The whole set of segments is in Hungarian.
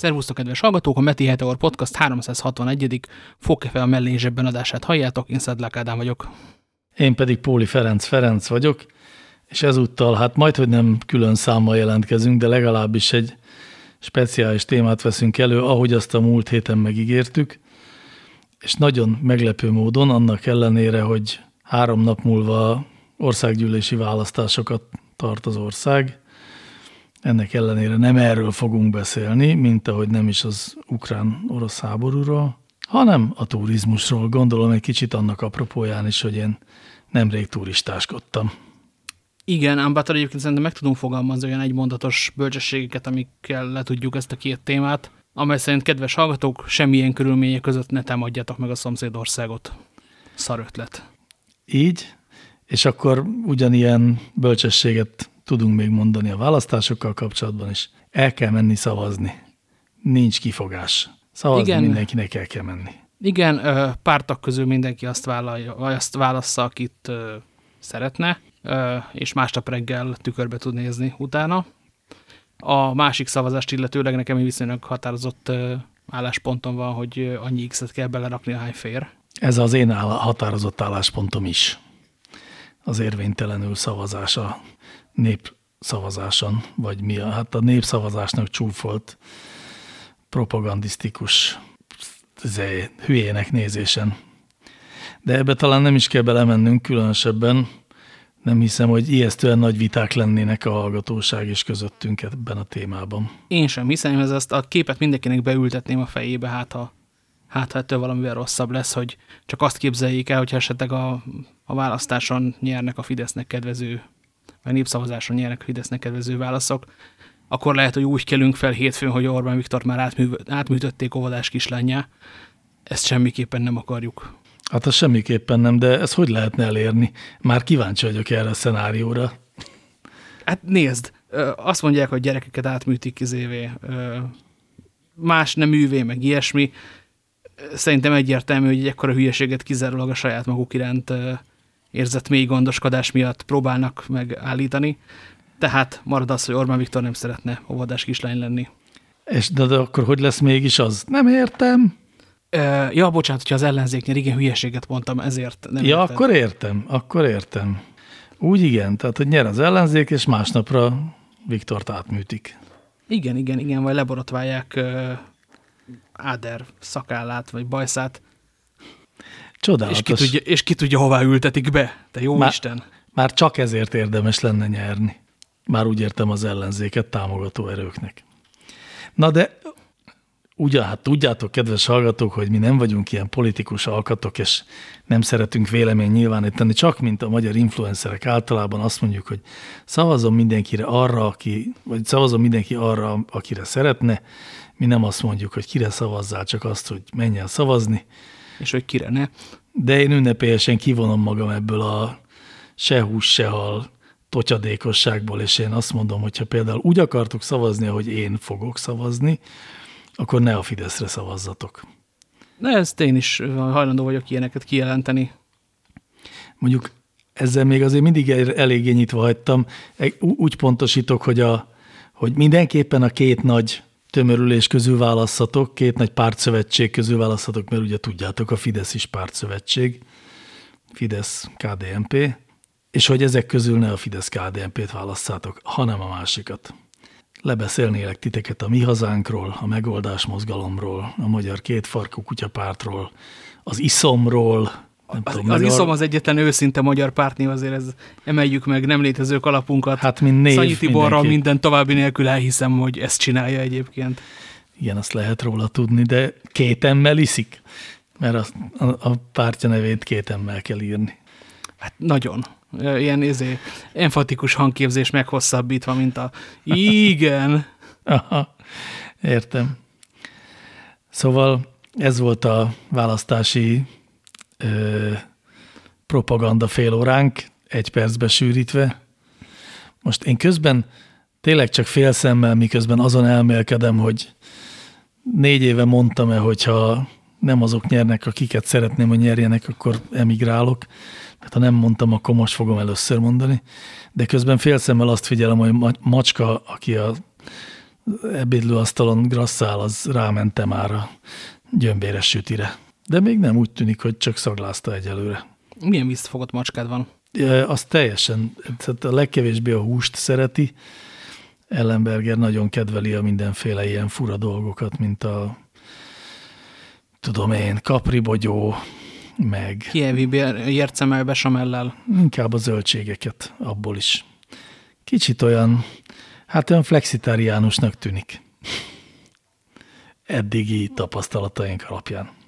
Szervusztok, kedves hallgatók! A Meti Heteor Podcast 361. Fogkefe a mellén zsebben adását halljátok, én Szedlák Ádám vagyok. Én pedig Póli Ferenc Ferenc vagyok, és ezúttal, hát majd, hogy nem külön számmal jelentkezünk, de legalábbis egy speciális témát veszünk elő, ahogy azt a múlt héten megígértük, és nagyon meglepő módon, annak ellenére, hogy három nap múlva országgyűlési választásokat tart az ország, ennek ellenére nem erről fogunk beszélni, mint ahogy nem is az ukrán-orosz háborúról, hanem a turizmusról. Gondolom egy kicsit annak apropóján is, hogy én nemrég turistáskodtam. Igen, ám bátor egyébként szerintem meg tudunk fogalmazni olyan egymondatos bölcsességeket, amikkel le tudjuk ezt a két témát, amely szerint, kedves hallgatók, semmilyen körülmények között ne támadjatok meg a szomszédországot. Szar ötlet. Így, és akkor ugyanilyen bölcsességet tudunk még mondani a választásokkal kapcsolatban is. El kell menni szavazni. Nincs kifogás. Szavazni Igen. mindenkinek el kell menni. Igen, pártak közül mindenki azt, vállalja, azt válassza, akit szeretne, és másnap reggel tükörbe tud nézni utána. A másik szavazást illetőleg nekem viszonylag határozott állásponton van, hogy annyi X-et kell belerakni, hány fér. Ez az én áll határozott álláspontom is. Az érvénytelenül szavazása népszavazáson, vagy mi a, hát a népszavazásnak csúfolt propagandisztikus zé, hülyének nézésen. De ebbe talán nem is kell belemennünk különösebben, nem hiszem, hogy ijesztően nagy viták lennének a hallgatóság és közöttünk ebben a témában. Én sem hiszem, hogy ezt a képet mindenkinek beültetném a fejébe, hát ha, hát ha ettől valamivel rosszabb lesz, hogy csak azt képzeljék el, hogyha esetleg a, a választáson nyernek a Fidesznek kedvező vagy népszavazáson nyernek Fidesznek kedvező válaszok, akkor lehet, hogy úgy kelünk fel hétfőn, hogy Orbán Viktor már átmű, átműtötték óvodás kislányá. Ezt semmiképpen nem akarjuk. Hát az semmiképpen nem, de ezt hogy lehetne elérni? Már kíváncsi vagyok erre a szenárióra. Hát nézd, azt mondják, hogy gyerekeket átműtik kizévé, más nem művé, meg ilyesmi. Szerintem egyértelmű, hogy egy ekkora hülyeséget kizárólag a saját maguk iránt érzett mély gondoskodás miatt próbálnak megállítani. Tehát marad az, hogy Orbán Viktor nem szeretne óvodás kislány lenni. És de, de akkor hogy lesz mégis az? Nem értem. E, ja, bocsánat, hogyha az ellenzéknél igen hülyeséget mondtam, ezért nem Ja, értem. akkor értem, akkor értem. Úgy igen, tehát hogy nyer az ellenzék, és másnapra Viktort átműtik. Igen, igen, igen, vagy leborotválják Áder szakállát, vagy bajszát, Csodálatos. És ki, tudja, és ki tudja, hová ültetik be, te jó már, Isten. Már csak ezért érdemes lenne nyerni. Már úgy értem az ellenzéket támogató erőknek. Na de ugyan, hát tudjátok, kedves hallgatók, hogy mi nem vagyunk ilyen politikus alkatok, és nem szeretünk vélemény nyilvánítani, csak mint a magyar influencerek általában azt mondjuk, hogy szavazom mindenkire arra, aki, vagy szavazom mindenki arra, akire szeretne, mi nem azt mondjuk, hogy kire szavazzál, csak azt, hogy menjen szavazni, és hogy kire ne. De én ünnepélyesen kivonom magam ebből a se hús, se hal totyadékosságból, és én azt mondom, hogyha például úgy akartok szavazni, ahogy én fogok szavazni, akkor ne a Fideszre szavazzatok. Na ezt én is hajlandó vagyok ilyeneket kijelenteni. Mondjuk ezzel még azért mindig eléggé nyitva hagytam. Úgy pontosítok, hogy, a, hogy mindenképpen a két nagy tömörülés közül választhatok, két nagy pártszövetség közül választhatok, mert ugye tudjátok, a Fidesz is pártszövetség, Fidesz-KDNP, és hogy ezek közül ne a Fidesz-KDNP-t választhatok, hanem a másikat. Lebeszélnélek titeket a mi hazánkról, a megoldás mozgalomról, a magyar kétfarkú kutyapártról, az iszomról, nem az, tudom, az iszom az egyetlen őszinte magyar pártnév, azért ez emeljük meg nem létező kalapunkat. Hát mint név Szanyi Tiborral minden további nélkül elhiszem, hogy ezt csinálja egyébként. Igen, azt lehet róla tudni, de két emmel iszik, mert a, a, a pártja nevét két emmel kell írni. Hát nagyon. Ilyen izé, enfatikus hangképzés meghosszabbítva, mint a igen. Aha, értem. Szóval ez volt a választási ö, propaganda fél óránk, egy percbe sűrítve. Most én közben tényleg csak fél szemmel, miközben azon elmélkedem, hogy négy éve mondtam-e, hogyha nem azok nyernek, akiket szeretném, hogy nyerjenek, akkor emigrálok. Hát ha nem mondtam, akkor most fogom először mondani. De közben fél szemmel azt figyelem, hogy macska, aki a ebédlőasztalon grasszál, az rámente már a gyömbéres sütire. De még nem úgy tűnik, hogy csak szaglázta egyelőre. Milyen visszafogott macskád van? Az teljesen, tehát a legkevésbé a húst szereti. Ellenberger nagyon kedveli a mindenféle ilyen fura dolgokat, mint a tudom én, kapribogyó, meg... Kievi ércemel besamellel. Inkább a zöldségeket, abból is. Kicsit olyan, hát olyan flexitáriánusnak tűnik. Eddigi tapasztalataink alapján.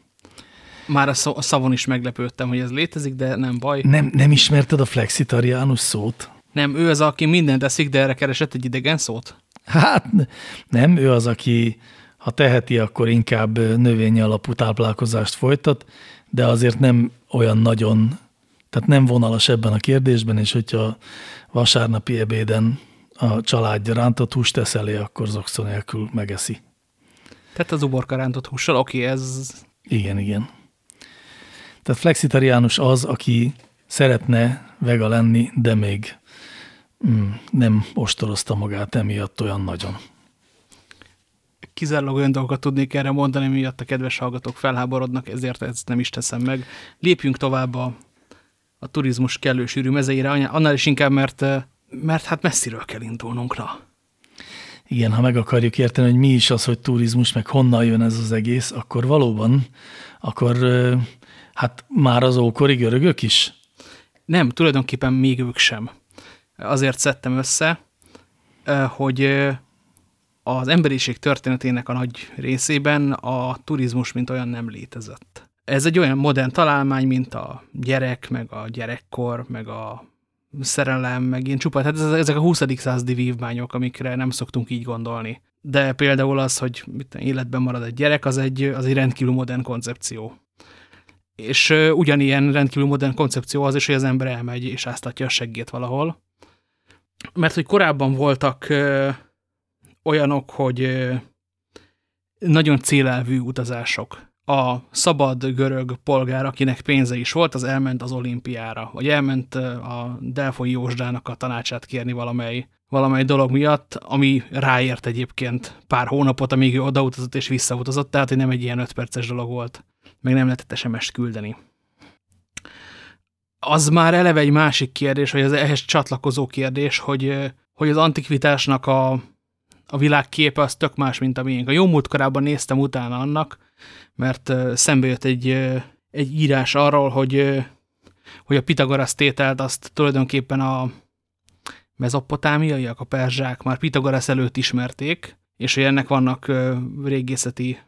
Már a, szó, a szavon is meglepődtem, hogy ez létezik, de nem baj. Nem, nem ismerted a flexitariánus szót? Nem, ő az, aki mindent eszik, de erre keresett egy idegen szót? Hát nem, ő az, aki ha teheti, akkor inkább növényi alapú táplálkozást folytat, de azért nem olyan nagyon, tehát nem vonalas ebben a kérdésben, és hogyha vasárnapi ebéden a családja rántott húst tesz elé, akkor zokszó nélkül megeszi. Tehát az uborka rántott hússal, oké, ez... Igen, igen. Tehát flexitariánus az, aki szeretne vega lenni, de még mm, nem ostorozta magát emiatt olyan nagyon. Kizárólag olyan dolgokat tudnék erre mondani, miatt a kedves hallgatók felháborodnak, ezért ezt nem is teszem meg. Lépjünk tovább a, a turizmus kellő sűrű mezeire, annál is inkább, mert, mert hát messziről kell indulnunk, na. Igen, ha meg akarjuk érteni, hogy mi is az, hogy turizmus, meg honnan jön ez az egész, akkor valóban, akkor hát már az ókori görögök is? Nem, tulajdonképpen még ők sem. Azért szedtem össze, hogy az emberiség történetének a nagy részében a turizmus mint olyan nem létezett. Ez egy olyan modern találmány, mint a gyerek, meg a gyerekkor, meg a szerelem, meg ilyen csupa. Tehát ezek a 20. századi vívmányok, amikre nem szoktunk így gondolni. De például az, hogy mit, életben marad egy gyerek, az egy, az egy rendkívül modern koncepció. És ugyanilyen rendkívül modern koncepció az is, hogy az ember elmegy és áztatja a seggét valahol. Mert hogy korábban voltak uh, olyanok, hogy nagyon célelvű utazások. A szabad görög polgár, akinek pénze is volt, az elment az olimpiára, vagy elment a Delfoi Józsdának a tanácsát kérni valamely, valamely dolog miatt, ami ráért egyébként pár hónapot, amíg ő odautazott és visszautazott, tehát nem egy ilyen öt perces dolog volt, meg nem lehetett SMS-t küldeni. Az már eleve egy másik kérdés, vagy az ehhez csatlakozó kérdés, hogy, hogy az antikvitásnak a, a világ képe az tök más, mint a miénk. A jó múltkorában néztem utána annak, mert szembe jött egy, egy írás arról, hogy, hogy a Pitagorasz tételt azt tulajdonképpen a mezopotámiaiak, a perzsák már Pitagorasz előtt ismerték, és hogy ennek vannak régészeti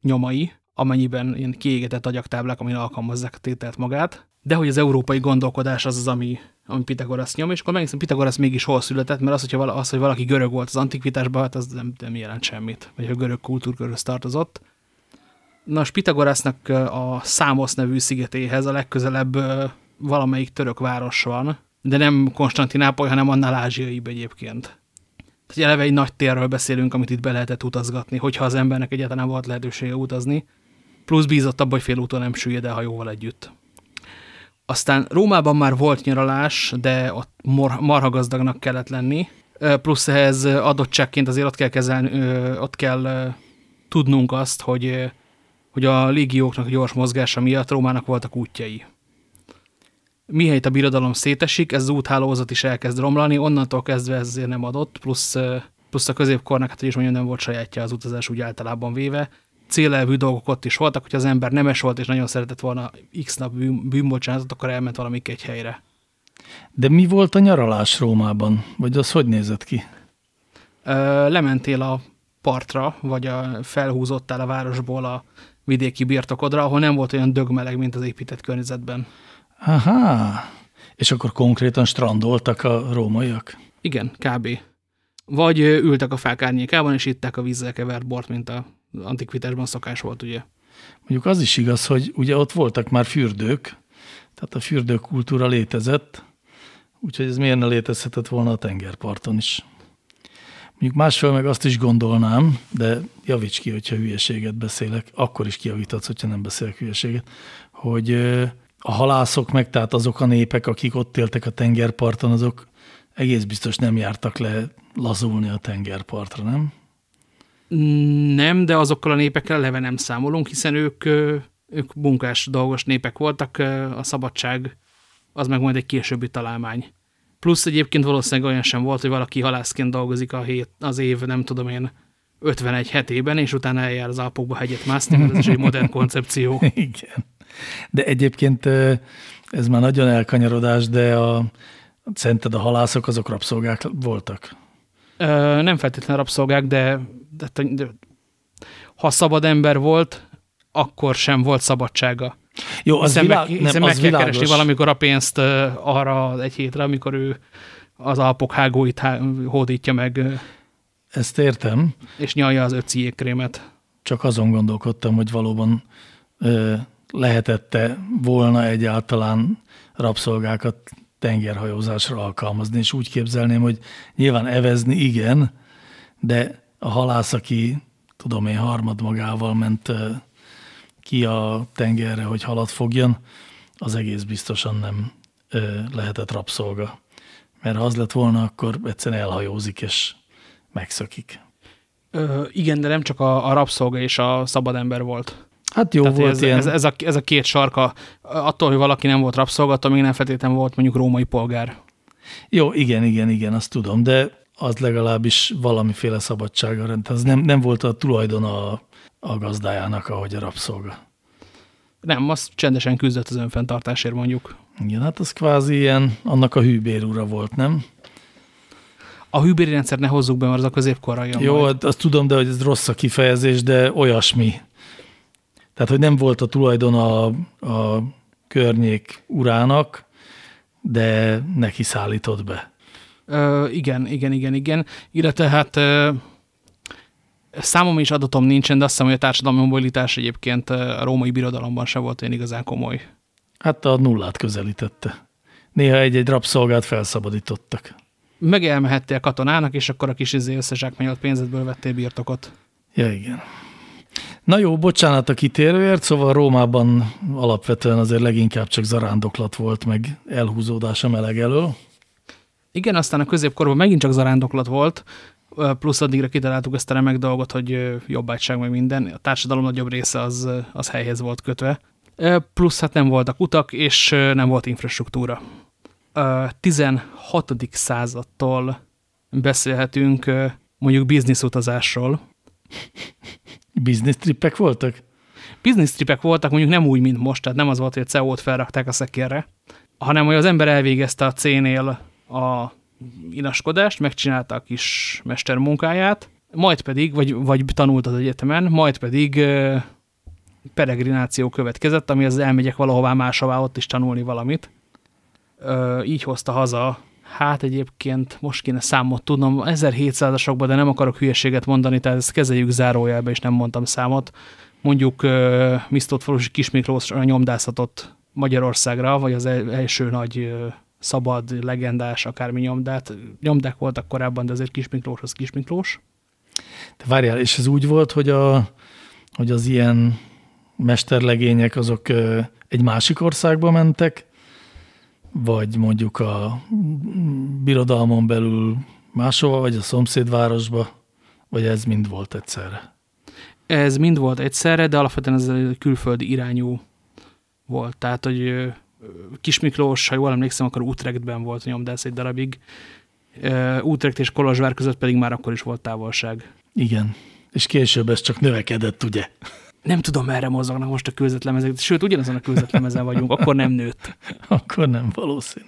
nyomai, amennyiben ilyen kiégetett agyaktáblák, amin alkalmazzák a tételt magát, de hogy az európai gondolkodás az az, ami, ami Pitagorasz nyom, és akkor megnézem, Pitagorasz mégis hol született, mert az, hogyha vala, az, hogy valaki görög volt az antikvitásban, hát az nem, nem jelent semmit, vagy a görög kultúrkörhöz tartozott. Nos, Pitagorasznak a Számosz nevű szigetéhez a legközelebb valamelyik török város van, de nem Konstantinápoly, hanem annál ázsiaibb egyébként. Tehát eleve egy nagy térről beszélünk, amit itt be lehetett utazgatni, hogyha az embernek egyáltalán volt lehetősége utazni, plusz bízott abban, hogy fél úton nem süllyed el hajóval együtt. Aztán Rómában már volt nyaralás, de ott marha gazdagnak kellett lenni, plusz ehhez adottságként azért ott kell, kezelni, ott kell tudnunk azt, hogy, hogy a légióknak gyors mozgása miatt Rómának voltak útjai. Mihelyt a birodalom szétesik, ez az úthálózat is elkezd romlani, onnantól kezdve ezért nem adott, plusz, plusz a középkornak, hát is mondjam, nem volt sajátja az utazás úgy általában véve, célelvű dolgok ott is voltak, hogy az ember nemes volt, és nagyon szeretett volna x nap bűnbocsánatot, akkor elment valamik egy helyre. De mi volt a nyaralás Rómában? Vagy az hogy nézett ki? Ö, lementél a partra, vagy a, felhúzottál a városból a vidéki birtokodra, ahol nem volt olyan dögmeleg, mint az épített környezetben. Aha, és akkor konkrétan strandoltak a rómaiak? Igen, kb. Vagy ültek a fák árnyékában, és itták a vízzel kevert bort, mint a antikvitásban szokás volt, ugye. Mondjuk az is igaz, hogy ugye ott voltak már fürdők, tehát a fürdőkultúra létezett, úgyhogy ez miért ne létezhetett volna a tengerparton is. Mondjuk másfél meg azt is gondolnám, de javíts ki, hogyha hülyeséget beszélek, akkor is kijavítatsz, hogyha nem beszélek hülyeséget, hogy a halászok meg, tehát azok a népek, akik ott éltek a tengerparton, azok egész biztos nem jártak le lazulni a tengerpartra, nem? Nem, de azokkal a népekkel leve nem számolunk, hiszen ők, ők munkás, dolgos népek voltak, a szabadság az meg majd egy későbbi találmány. Plusz egyébként valószínűleg olyan sem volt, hogy valaki halászként dolgozik a hét, az év, nem tudom én, 51 hetében, és utána eljár az Alpokba hegyet mászni, mert ez is egy modern koncepció. Igen. De egyébként ez már nagyon elkanyarodás, de a, szerinted a halászok azok rabszolgák voltak? Ö, nem feltétlenül rabszolgák, de, de, de ha szabad ember volt, akkor sem volt szabadsága. Jó, az hiszen világ, meg, hiszen nem, meg az kell világos. keresni valamikor a pénzt arra egy hétre, amikor ő az Alpok hágóit há hódítja meg, Ezt értem, és nyalja az öt krémet. csak azon gondolkodtam, hogy valóban ö, lehetette volna egyáltalán rabszolgákat tengerhajózásra alkalmazni, és úgy képzelném, hogy nyilván evezni igen, de a halász, aki tudom én harmad magával ment ki a tengerre, hogy halat fogjon, az egész biztosan nem lehetett rabszolga. Mert ha az lett volna, akkor egyszerűen elhajózik, és megszökik. Ö, igen, de nem csak a, a rabszolga és a szabad ember volt. Hát jó Tehát volt ez, ilyen. ez, ez, a, ez a két sarka, attól, hogy valaki nem volt rabszolga, attól még nem feltétlenül volt mondjuk római polgár. Jó, igen, igen, igen, azt tudom, de az legalábbis valamiféle szabadsága rend. Az nem, nem volt a tulajdon a, a gazdájának, ahogy a rabszolga. Nem, az csendesen küzdött az önfenntartásért mondjuk. Igen, hát az kvázi ilyen, annak a hűbérúra volt, nem? A hűbéri rendszer ne hozzuk be, mert az a középkorra jön Jó, majd. hát azt tudom, de hogy ez rossz a kifejezés, de olyasmi. Tehát, hogy nem volt a tulajdon a, a környék urának, de neki szállított be. Ö, igen, igen, igen, igen. Illetve hát ö, számom is adatom nincsen, de azt hiszem, hogy a társadalmi mobilitás egyébként a római birodalomban se volt olyan igazán komoly. Hát a nullát közelítette. Néha egy-egy rabszolgát felszabadítottak. Meg elmehettél katonának, és akkor a kis izé összezsákmányolt pénzedből vettél birtokot. Ja, igen. Na jó, bocsánat a kitérőért, szóval Rómában alapvetően azért leginkább csak zarándoklat volt, meg elhúzódás a meleg elől. Igen, aztán a középkorban megint csak zarándoklat volt, plusz addigra kitaláltuk ezt a remek dolgot, hogy jobbágyság meg minden. A társadalom nagyobb része az, az helyhez volt kötve. Plusz hát nem voltak utak, és nem volt infrastruktúra. Ö, 16. századtól beszélhetünk mondjuk bizniszutazásról. Business trippek voltak? Business tripek voltak mondjuk nem úgy, mint most, tehát nem az volt, hogy a CEO-t felrakták a szekérre, hanem hogy az ember elvégezte a C-nél a inaskodást, megcsinálta a kis mestermunkáját, majd pedig, vagy, vagy tanult az egyetemen, majd pedig ö, peregrináció következett, ami az elmegyek valahová máshová ott is tanulni valamit. Ö, így hozta haza, hát egyébként most kéne számot tudnom, 1700-asokban, de nem akarok hülyeséget mondani, tehát ezt kezeljük zárójelbe, és nem mondtam számot. Mondjuk Misztót falusi Kismiklósra nyomdászatot Magyarországra, vagy az el- első nagy szabad, legendás, akármi nyomdát. Nyomdák voltak korábban, de azért Kismiklós az Kismiklós. De várjál, és ez úgy volt, hogy, a, hogy az ilyen mesterlegények azok egy másik országba mentek, vagy mondjuk a birodalmon belül máshova, vagy a szomszédvárosba, vagy ez mind volt egyszerre. Ez mind volt egyszerre, de alapvetően ez egy külföldi irányú volt. Tehát, hogy Kismiklós, ha jól emlékszem, akkor Utrechtben volt nyomdász egy darabig. Utrecht és Kolozsvár között pedig már akkor is volt távolság. Igen. És később ez csak növekedett, ugye? Nem tudom, merre mozognak most a kőzetlemezek, sőt, ugyanazon a kőzetlemezen vagyunk, akkor nem nőtt. Akkor nem valószínű.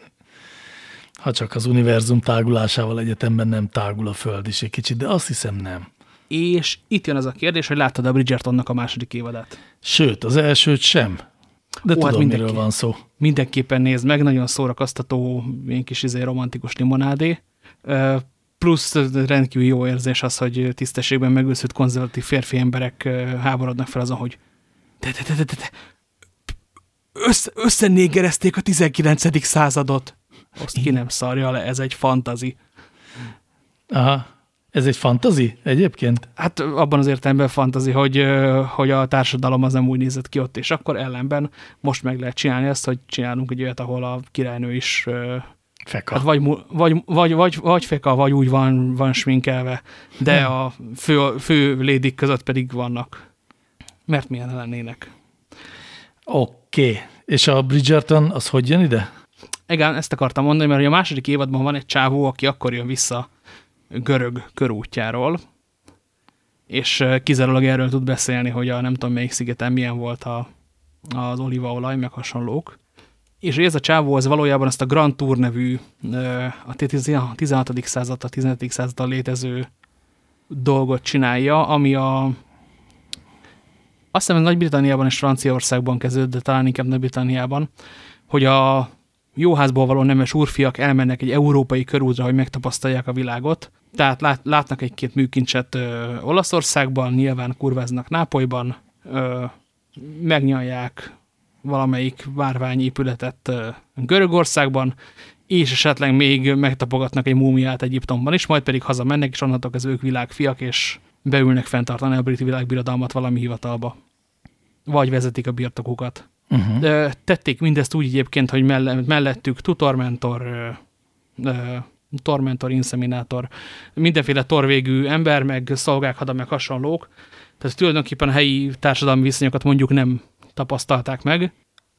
Ha csak az univerzum tágulásával egyetemben nem tágul a Föld is egy kicsit, de azt hiszem nem. És itt jön az a kérdés, hogy láttad a Bridgertonnak a második évadát. Sőt, az elsőt sem. De Ó, hát tudom, mindenki. miről van szó. Mindenképpen nézd meg, nagyon szórakoztató, ilyen kis izé, romantikus limonádé. Plusz rendkívül jó érzés az, hogy tisztességben megőszült konzervatív férfi emberek háborodnak fel azon, hogy de, de, de, de, de, de. Össze, összenégerezték a 19. századot. Azt ki nem szarja le, ez egy fantazi. Aha. Ez egy fantazi egyébként? Hát abban az értelemben fantazi, hogy, hogy a társadalom az nem úgy nézett ki ott, és akkor ellenben most meg lehet csinálni ezt, hogy csinálunk egy olyat, ahol a királynő is Feka. Hát vagy, vagy, vagy, vagy, vagy feka, vagy úgy van, van sminkelve, de hmm. a fő, fő lédik között pedig vannak. Mert milyen lennének. Oké. Okay. És a Bridgerton, az hogy jön ide? Igen, ezt akartam mondani, mert a második évadban van egy csávó, aki akkor jön vissza görög körútjáról, és kizárólag erről tud beszélni, hogy a nem tudom melyik szigeten milyen volt a, az olívaolaj, meg hasonlók. És ez a csávó az valójában azt a Grand Tour nevű, a 16. század, a 15. században létező dolgot csinálja, ami a azt hiszem, Nagy-Britanniában és Franciaországban kezdődött, de talán inkább Nagy-Britanniában, hogy a jóházból való nemes úrfiak elmennek egy európai körútra, hogy megtapasztalják a világot. Tehát lát, látnak egy-két műkincset ö, Olaszországban, nyilván kurváznak Nápolyban, ö, megnyalják valamelyik várványépületet ö, Görögországban, és esetleg még megtapogatnak egy múmiát Egyiptomban is, majd pedig hazamennek, és onnantól az ők világfiak, és beülnek fenntartani a brit világbirodalmat valami hivatalba. Vagy vezetik a birtokukat. Uh -huh. Tették mindezt úgy egyébként, hogy mellettük tutormentor, tormentor, inszeminátor, mindenféle torvégű ember, meg szolgák, hada, meg hasonlók. Tehát tulajdonképpen a helyi társadalmi viszonyokat mondjuk nem tapasztalták meg.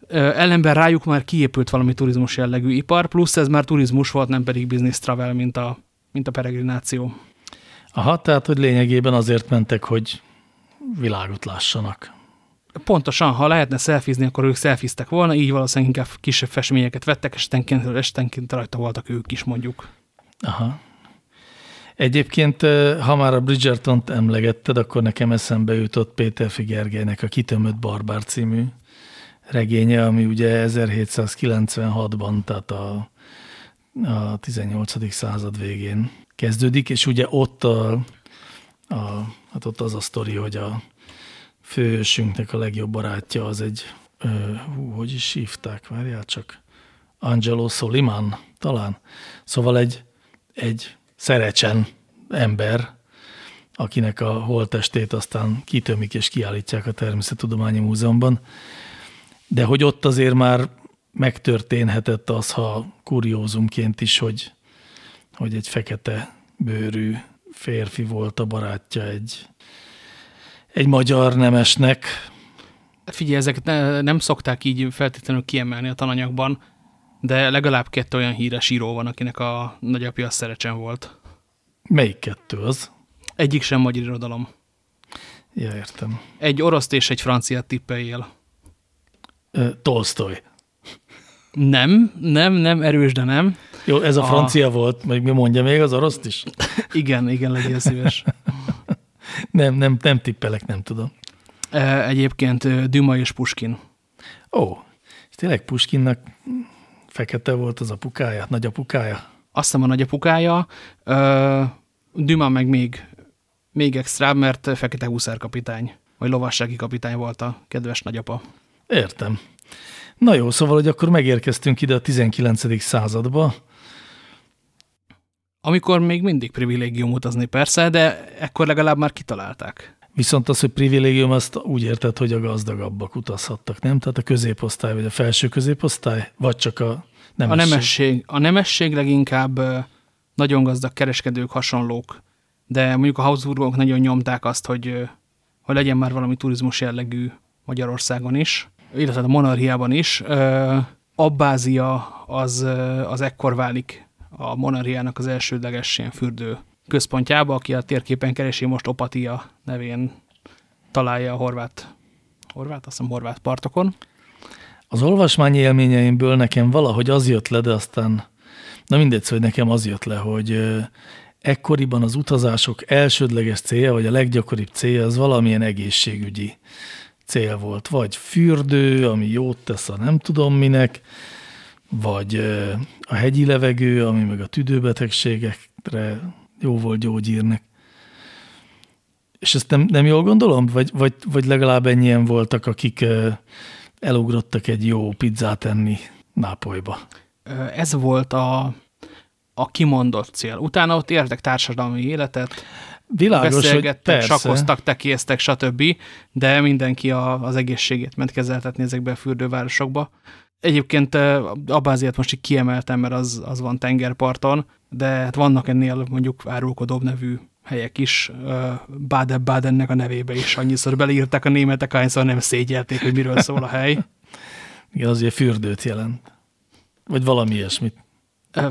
Ellenben rájuk már kiépült valami turizmus jellegű ipar, plusz ez már turizmus volt, nem pedig business travel, mint a, mint a peregrináció. Aha, tehát, hogy lényegében azért mentek, hogy világot lássanak. Pontosan, ha lehetne szelfizni, akkor ők szelfiztek volna, így valószínűleg inkább kisebb festményeket vettek, estenként, estenként rajta voltak ők is, mondjuk. Aha. Egyébként, ha már a Bridgerton-t emlegetted, akkor nekem eszembe jutott Péter Figergelynek a Kitömött Barbár című regénye, ami ugye 1796-ban, tehát a, a 18. század végén kezdődik, és ugye ott, a, a, hát ott az a sztori, hogy a főhősünknek a legjobb barátja az egy, ö, hú, hogy is hívták, várjál csak, Angelo Soliman talán. Szóval egy, egy szerecsen ember, akinek a holtestét aztán kitömik és kiállítják a Természettudományi Múzeumban. De hogy ott azért már megtörténhetett az, ha kuriózumként is, hogy hogy egy fekete bőrű férfi volt a barátja egy, egy magyar nemesnek. Figyelj, ezeket ne, nem szokták így feltétlenül kiemelni a tananyagban, de legalább kettő olyan híres író van, akinek a nagyapja szerecsen volt. Melyik kettő az? Egyik sem magyar irodalom. Ja, értem. Egy oroszt és egy franciát tippeljél. Tolstoy. Nem, nem, nem, erős, de nem. Jó, ez a, a francia volt, meg mi mondja még, az oroszt is? igen, igen, legyél szíves. nem, nem, nem tippelek, nem tudom. Egyébként Duma és Puskin. Ó, és tényleg Puskinnak fekete volt az apukája, nagyapukája? Azt hiszem a nagyapukája, Duma meg még, még extra, mert fekete húszárkapitány, vagy lovassági kapitány volt a kedves nagyapa. Értem. Na jó, szóval, hogy akkor megérkeztünk ide a 19. századba. Amikor még mindig privilégium utazni persze, de ekkor legalább már kitalálták. Viszont az, hogy privilégium, azt úgy érted, hogy a gazdagabbak utazhattak, nem? Tehát a középosztály, vagy a felső középosztály, vagy csak a nemesség? A nemesség, a nemesség leginkább nagyon gazdag kereskedők, hasonlók, de mondjuk a Habsburgok nagyon nyomták azt, hogy, hogy legyen már valami turizmus jellegű Magyarországon is illetve a monarchiában is, Abbázia az, az ekkor válik a monarchiának az elsődleges ilyen fürdő központjába, aki a térképen keresi most Opatia nevén találja a horvát, horvát, azt hiszem horvát partokon. Az olvasmányi élményeimből nekem valahogy az jött le, de aztán, na mindegy, hogy nekem az jött le, hogy ekkoriban az utazások elsődleges célja, vagy a leggyakoribb célja az valamilyen egészségügyi cél volt. Vagy fürdő, ami jót tesz a nem tudom minek, vagy a hegyi levegő, ami meg a tüdőbetegségekre jó volt gyógyírnek. És ezt nem, nem jól gondolom? Vagy, vagy, vagy legalább ennyien voltak, akik elugrottak egy jó pizzát enni Nápolyba? Ez volt a, a kimondott cél. Utána ott értek társadalmi életet, Világos, beszélgettek, sakoztak, tekéztek, stb., de mindenki a, az egészségét ment kezeltetni ezekbe a fürdővárosokba. Egyébként Abáziát most így kiemeltem, mert az, az van tengerparton, de hát vannak ennél mondjuk árulkodóbb nevű helyek is. Baden-Badennek a nevébe is annyiszor beleírták a németek, ahányszor nem szégyelték, hogy miről szól a hely. Igen, az ugye fürdőt jelent. Vagy valami ilyesmit.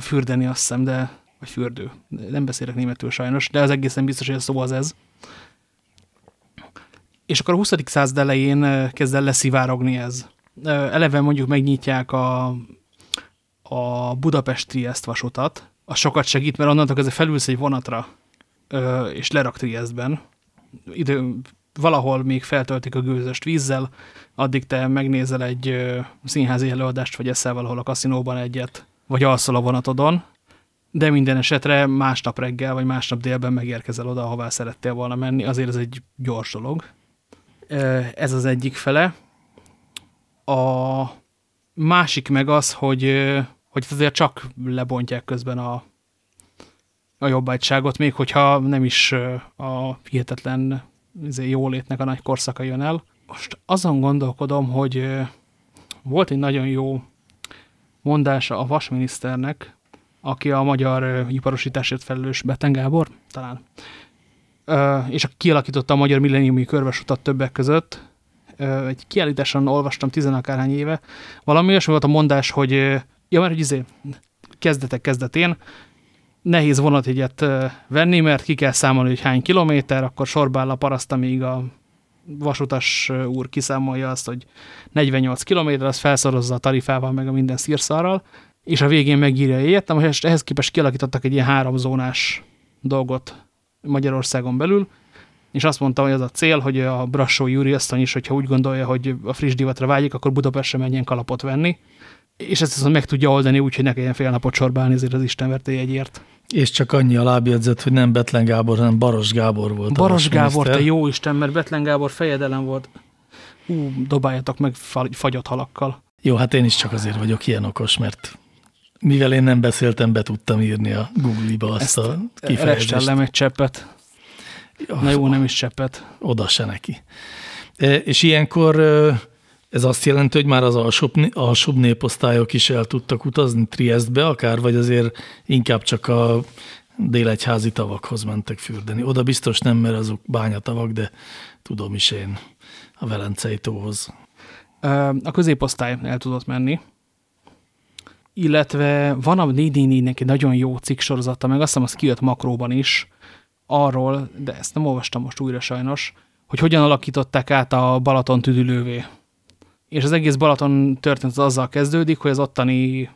Fürdeni azt hiszem, de vagy fürdő. Nem beszélek németül sajnos, de az egészen biztos, hogy a szó az ez. És akkor a 20. század elején kezd el leszivárogni ez. Eleve mondjuk megnyitják a, a Budapesti ezt vasutat, az sokat segít, mert onnantól kezdve felülsz egy vonatra, és lerak Triestben. Idő, valahol még feltöltik a gőzöst vízzel, addig te megnézel egy színházi előadást, vagy eszel valahol a kaszinóban egyet, vagy alszol a vonatodon, de minden esetre másnap reggel, vagy másnap délben megérkezel oda, ahová szerettél volna menni. Azért ez egy gyors dolog. Ez az egyik fele. A másik meg az, hogy, hogy azért csak lebontják közben a, a jobbágyságot, még hogyha nem is a hihetetlen izé, jólétnek a nagy korszaka jön el. Most azon gondolkodom, hogy volt egy nagyon jó mondása a vasminiszternek, aki a magyar iparosításért felelős Beten Gábor, talán, és aki kialakította a magyar milleniumi körvesutat többek között. Egy kiállításon olvastam tizenakárhány éve. Valami olyasmi volt a mondás, hogy ja, mert hogy izé, kezdetek kezdetén, nehéz vonatjegyet venni, mert ki kell számolni, hogy hány kilométer, akkor sorba áll a paraszt, amíg a vasutas úr kiszámolja azt, hogy 48 kilométer, az felszorozza a tarifával, meg a minden szírszarral, és a végén megírja ilyet, most ehhez képest kialakítottak egy ilyen háromzónás dolgot Magyarországon belül, és azt mondta, hogy az a cél, hogy a Brassó Júri asszony is, hogyha úgy gondolja, hogy a friss divatra vágyik, akkor Budapestre menjen kalapot venni, és ezt viszont meg tudja oldani úgy, hogy ne kelljen fél napot sorbálni ezért az Istenverté egyért. És csak annyi a lábjegyzet, hogy nem Betlen Gábor, hanem Baros Gábor volt. Baros Gábor, te jó Isten, mert Betlen Gábor fejedelem volt. Hú, dobáljatok meg fagyott halakkal. Jó, hát én is csak azért vagyok ilyen okos, mert mivel én nem beszéltem, be tudtam írni a Google-ba azt Ezt a kifejezést. egy cseppet. Na jó, nem is cseppet. Oda se neki. E, és ilyenkor ez azt jelenti, hogy már az alsóbb, alsóbb néposztályok is el tudtak utazni Triestbe akár, vagy azért inkább csak a délegyházi tavakhoz mentek fürdeni. Oda biztos nem, mert azok bányatavak, de tudom is én a Velencei tóhoz. A középosztály el tudott menni, illetve van a 444-nek egy nagyon jó cikk sorozata, meg azt hiszem, az kijött makróban is, arról, de ezt nem olvastam most újra sajnos, hogy hogyan alakították át a Balaton tüdülővé és az egész Balaton történet az azzal kezdődik, hogy az ottani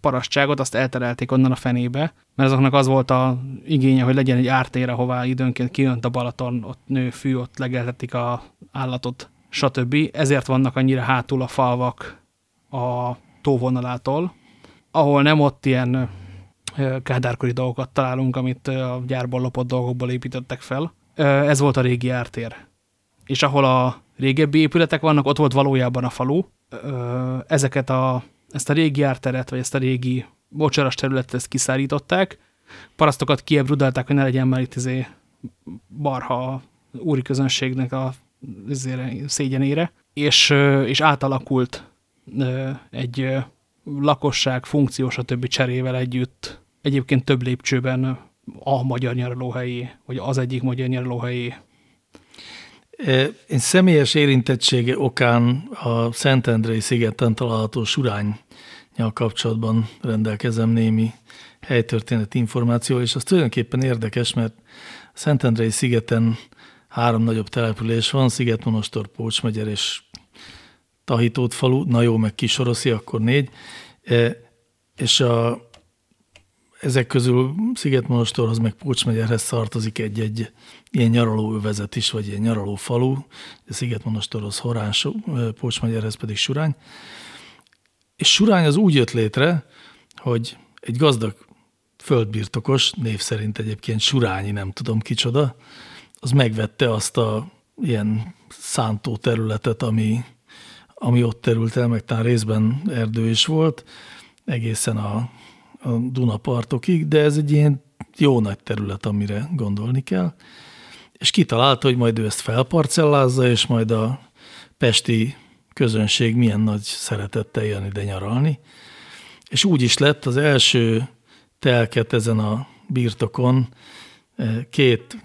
parasztságot azt elterelték onnan a fenébe, mert azoknak az volt a igénye, hogy legyen egy ártér, ahová időnként kijönt a Balaton, ott nő fű, ott legeltetik a állatot, stb. Ezért vannak annyira hátul a falvak a tóvonalától, ahol nem ott ilyen kádárkori dolgokat találunk, amit a gyárból lopott dolgokból építettek fel. Ez volt a régi ártér. És ahol a régebbi épületek vannak, ott volt valójában a falu. Ezeket a, ezt a régi árteret, vagy ezt a régi bocsaras területet ezt kiszárították. Parasztokat kiebrudálták, hogy ne legyen már itt izé barha úri közönségnek a szégyenére, és, és átalakult egy lakosság, funkció, stb. cserével együtt, egyébként több lépcsőben a magyar nyaralóhelyé, vagy az egyik magyar nyaralóhelyé? Én személyes érintettsége okán a Szentendrei szigeten található Surány kapcsolatban rendelkezem némi helytörténet információ, és az tulajdonképpen érdekes, mert Szentendrei szigeten három nagyobb település van, Szigetmonostor, Pócsmegyer és Tahitót falu, na jó, meg Kisoroszi, akkor négy, és a ezek közül Szigetmonostorhoz meg Pócsmegyerhez tartozik egy-egy ilyen nyaralóövezet is, vagy ilyen nyaraló falu, Szigetmonostorhoz Horán, Pócsmegyerhez pedig Surány. És Surány az úgy jött létre, hogy egy gazdag földbirtokos, név szerint egyébként Surányi, nem tudom kicsoda, az megvette azt a ilyen szántó területet, ami, ami ott terült el, meg talán részben erdő is volt, egészen a a Dunapartokig, de ez egy ilyen jó nagy terület, amire gondolni kell. És kitalálta, hogy majd ő ezt felparcellázza, és majd a pesti közönség milyen nagy szeretettel jön ide nyaralni. És úgy is lett az első telket ezen a birtokon két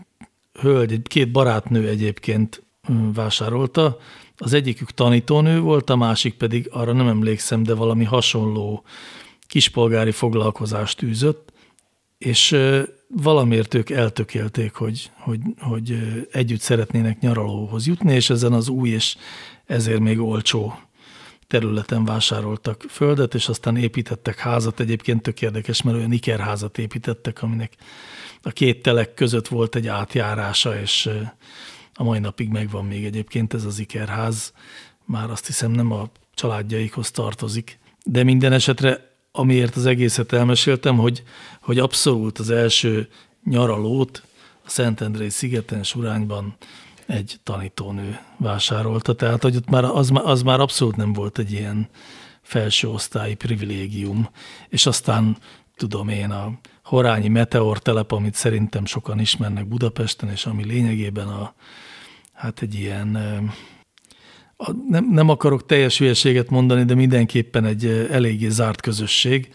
hölgy, két barátnő egyébként vásárolta. Az egyikük tanítónő volt, a másik pedig arra nem emlékszem, de valami hasonló kispolgári foglalkozást űzött, és valamiért ők eltökélték, hogy, hogy, hogy együtt szeretnének nyaralóhoz jutni, és ezen az új és ezért még olcsó területen vásároltak földet, és aztán építettek házat. Egyébként tök érdekes, mert olyan ikerházat építettek, aminek a két telek között volt egy átjárása, és a mai napig megvan még egyébként ez az ikerház. Már azt hiszem nem a családjaikhoz tartozik. De minden esetre, amiért az egészet elmeséltem, hogy, hogy abszolút az első nyaralót a Szentendrei szigeten, Surányban egy tanítónő vásárolta, tehát hogy ott már az, az már abszolút nem volt egy ilyen felső osztályi privilégium, és aztán tudom én a Horányi Meteor telep, amit szerintem sokan ismernek Budapesten, és ami lényegében a, hát egy ilyen, nem, nem akarok teljes hülyeséget mondani, de mindenképpen egy eléggé zárt közösség.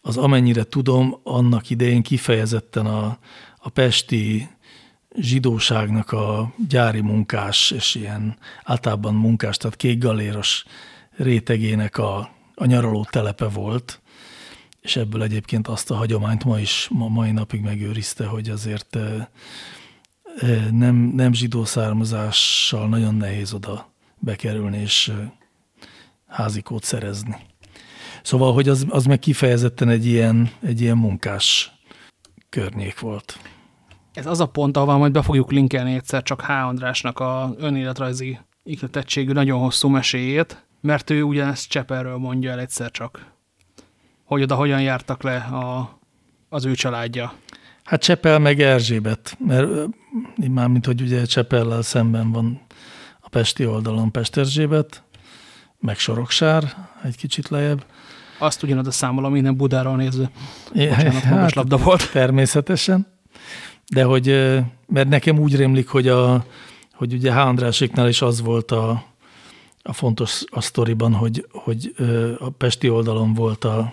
Az amennyire tudom, annak idején kifejezetten a, a pesti zsidóságnak a gyári munkás és ilyen általában munkás, tehát kékgaléros rétegének a, a nyaraló telepe volt, és ebből egyébként azt a hagyományt ma is, ma mai napig megőrizte, hogy azért nem, nem zsidó származással nagyon nehéz oda bekerülni és házikót szerezni. Szóval, hogy az, az meg kifejezetten egy ilyen, egy ilyen munkás környék volt. Ez az a pont, ahol majd be fogjuk linkelni egyszer csak H. Andrásnak a önéletrajzi ikletettségű nagyon hosszú meséjét, mert ő ugyanezt Csepelről mondja el egyszer csak. Hogy oda hogyan jártak le a, az ő családja. Hát Csepel meg Erzsébet, mert már mint hogy ugye Csepellel szemben van a pesti oldalon Pesterzsébet, meg Soroksár, egy kicsit lejjebb. Azt ugyanoda számolom, minden Budáról nézve. Bocsánat, hát, labda volt. Természetesen. De hogy, mert nekem úgy rémlik, hogy, a, hogy ugye H. Andráséknál is az volt a, a fontos a sztoriban, hogy, hogy a Pesti oldalon volt a,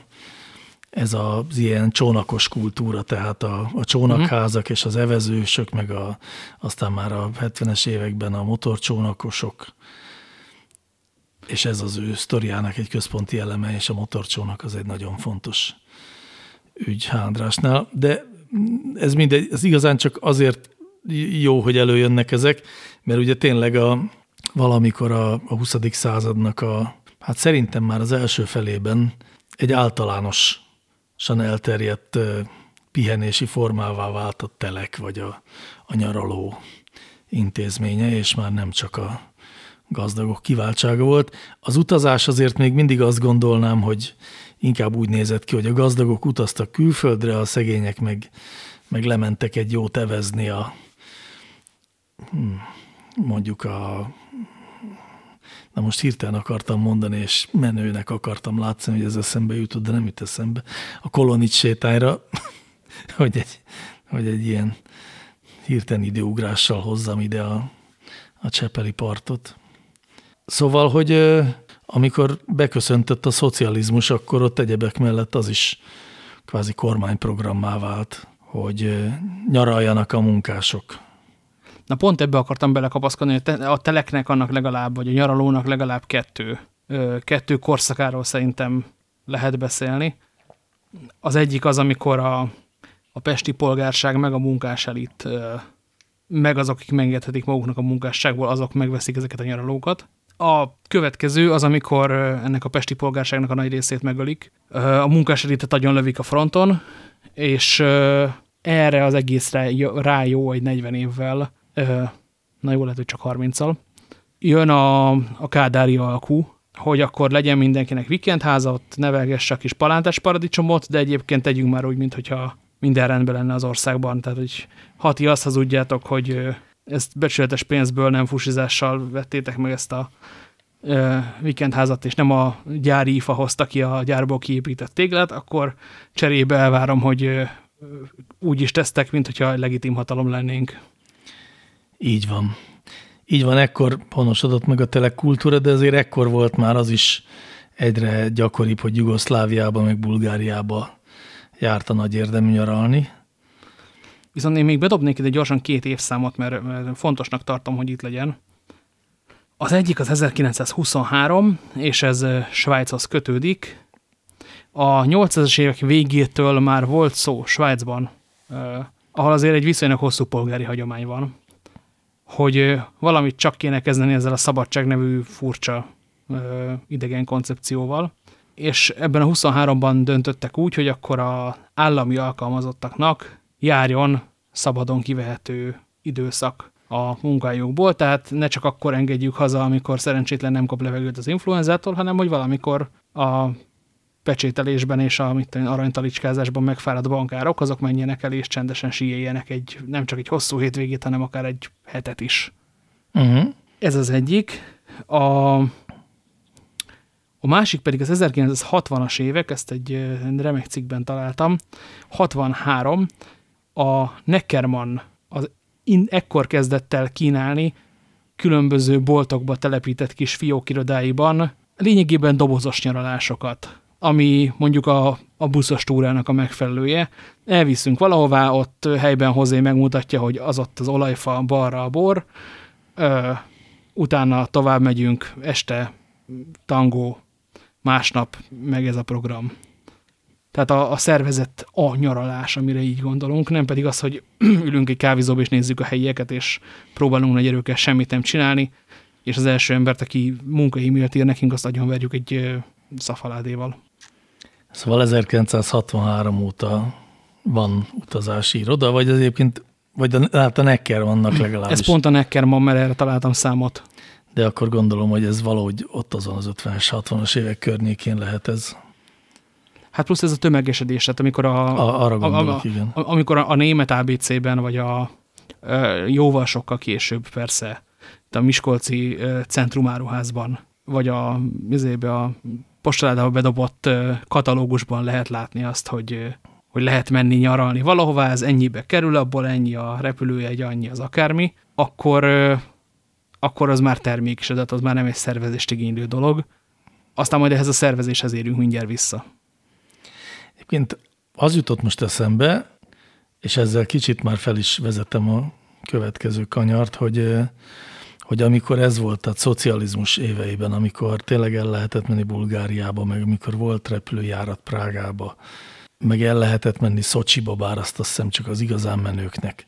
ez az ilyen csónakos kultúra, tehát a, a csónakházak és az evezősök, meg a, aztán már a 70-es években a motorcsónakosok, és ez az ő sztoriának egy központi eleme, és a motorcsónak az egy nagyon fontos ügy Hándrásnál, de ez mindegy, ez igazán csak azért jó, hogy előjönnek ezek, mert ugye tényleg a, valamikor a, a 20. századnak a, hát szerintem már az első felében egy általánosan elterjedt pihenési formává vált a telek, vagy a, a nyaraló intézménye, és már nem csak a gazdagok kiváltsága volt. Az utazás azért még mindig azt gondolnám, hogy inkább úgy nézett ki, hogy a gazdagok utaztak külföldre, a szegények meg, meg lementek egy jót evezni a hmm, mondjuk a na most hirtelen akartam mondani, és menőnek akartam látszani, hogy ez eszembe jutott, de nem jut eszembe, a kolonics sétányra, hogy egy, hogy egy ilyen hirtelen időugrással hozzam ide a, a Csepeli partot. Szóval, hogy amikor beköszöntött a szocializmus, akkor ott egyebek mellett az is kvázi kormányprogrammá vált, hogy nyaraljanak a munkások. Na pont ebbe akartam belekapaszkodni, hogy a teleknek annak legalább, vagy a nyaralónak legalább kettő, kettő korszakáról szerintem lehet beszélni. Az egyik az, amikor a, a pesti polgárság meg a munkás elit, meg azok, akik megengedhetik maguknak a munkásságból, azok megveszik ezeket a nyaralókat. A következő az, amikor ennek a pesti polgárságnak a nagy részét megölik. A munkáselitet nagyon lövik a fronton, és erre az egészre rá jó egy 40 évvel, na jó lehet, hogy csak 30-al, jön a, a kádári alkú, hogy akkor legyen mindenkinek vikendháza, ott nevelgesse a kis palántás paradicsomot, de egyébként tegyünk már úgy, mintha minden rendben lenne az országban. Tehát, hogy hati azt hazudjátok, hogy ezt becsületes pénzből nem fusizással vettétek meg ezt a vikendházat, és nem a gyári IFA hozta ki a gyárból kiépített téglát, akkor cserébe elvárom, hogy úgy is tesztek, mint hogyha legitim hatalom lennénk. Így van. Így van, ekkor honosodott meg a telekultúra, de azért ekkor volt már az is egyre gyakoribb, hogy Jugoszláviába, meg Bulgáriába járt a nagy érdemű nyaralni. Viszont én még bedobnék ide gyorsan két évszámot, mert, mert fontosnak tartom, hogy itt legyen. Az egyik az 1923, és ez Svájchoz kötődik. A 800-es évek végétől már volt szó Svájcban, ahol azért egy viszonylag hosszú polgári hagyomány van, hogy valamit csak kéne kezdeni ezzel a szabadság nevű furcsa idegen koncepcióval. És ebben a 23-ban döntöttek úgy, hogy akkor a állami alkalmazottaknak járjon szabadon kivehető időszak a munkájukból, tehát ne csak akkor engedjük haza, amikor szerencsétlen nem kap levegőt az influenzától, hanem hogy valamikor a pecsételésben és a mit tudom, aranytalicskázásban megfáradt bankárok, azok menjenek el és csendesen síjeljenek egy, nem csak egy hosszú hétvégét, hanem akár egy hetet is. Uh mhm. -huh. Ez az egyik. A, a másik pedig az 1960-as évek, ezt egy remek cikkben találtam, 63, a Neckermann az in, ekkor kezdett el kínálni különböző boltokba telepített kis fiókirodáiban lényegében dobozos nyaralásokat, ami mondjuk a, a buszos túrának a megfelelője. Elviszünk valahová, ott helyben hozé megmutatja, hogy az ott az olajfa, balra a bor, ö, utána tovább megyünk, este tangó, másnap meg ez a program. Tehát a, a szervezett a nyaralás, amire így gondolunk, nem pedig az, hogy ülünk egy kávézóba és nézzük a helyieket, és próbálunk nagy erőkkel semmit nem csinálni, és az első embert, aki munkai miatt ír nekünk, azt verjük egy szafaládéval. Szóval 1963 óta van utazási iroda, vagy az egyébként, vagy a, hát a Necker vannak legalábbis. Ez pont a Necker van, mert erre találtam számot. De akkor gondolom, hogy ez valahogy ott azon az 50-es, 60-as évek környékén lehet ez. Hát plusz ez a tömegesedés, tehát amikor a, a, arra gondolok, a, igen. A, amikor a, a német ABC-ben, vagy a, a jóval sokkal később persze, a Miskolci centrumáruházban, vagy a, a postaládába bedobott katalógusban lehet látni azt, hogy, hogy lehet menni nyaralni valahová, ez ennyibe kerül, abból ennyi a repülőjegy, annyi az akármi, akkor, akkor az már termék is, az már nem egy szervezést igénylő dolog. Aztán majd ehhez a szervezéshez érünk mindjárt vissza. Egyébként az jutott most eszembe, és ezzel kicsit már fel is vezetem a következő kanyart, hogy, hogy amikor ez volt a szocializmus éveiben, amikor tényleg el lehetett menni Bulgáriába, meg amikor volt repülőjárat Prágába, meg el lehetett menni Szocsiba, bár azt azt hiszem csak az igazán menőknek,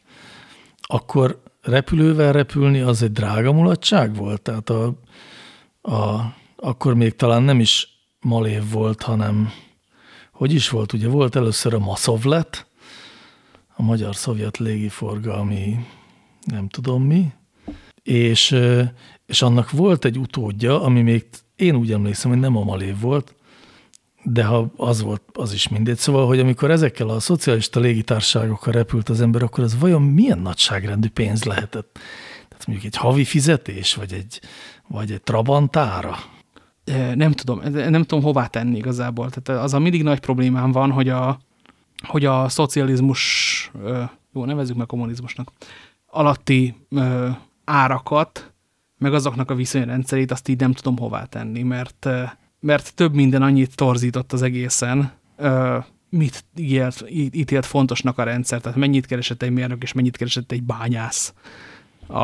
akkor repülővel repülni az egy drága mulatság volt? Tehát a, a, akkor még talán nem is malév volt, hanem hogy is volt? Ugye volt először a Maszovlet, a Magyar-Szovjet Légiforgalmi nem tudom mi, és, és annak volt egy utódja, ami még én úgy emlékszem, hogy nem a Malév volt, de ha az volt, az is mindegy. Szóval, hogy amikor ezekkel a szocialista légitárságokkal repült az ember, akkor ez vajon milyen nagyságrendű pénz lehetett? Tehát mondjuk egy havi fizetés, vagy egy, vagy egy trabantára? nem tudom, nem tudom hová tenni igazából. Tehát az a mindig nagy problémám van, hogy a, hogy a szocializmus, jó, nevezzük meg kommunizmusnak, alatti árakat, meg azoknak a viszonyrendszerét, azt így nem tudom hová tenni, mert, mert több minden annyit torzított az egészen, mit ítélt, ítélt fontosnak a rendszer, tehát mennyit keresett egy mérnök, és mennyit keresett egy bányász a,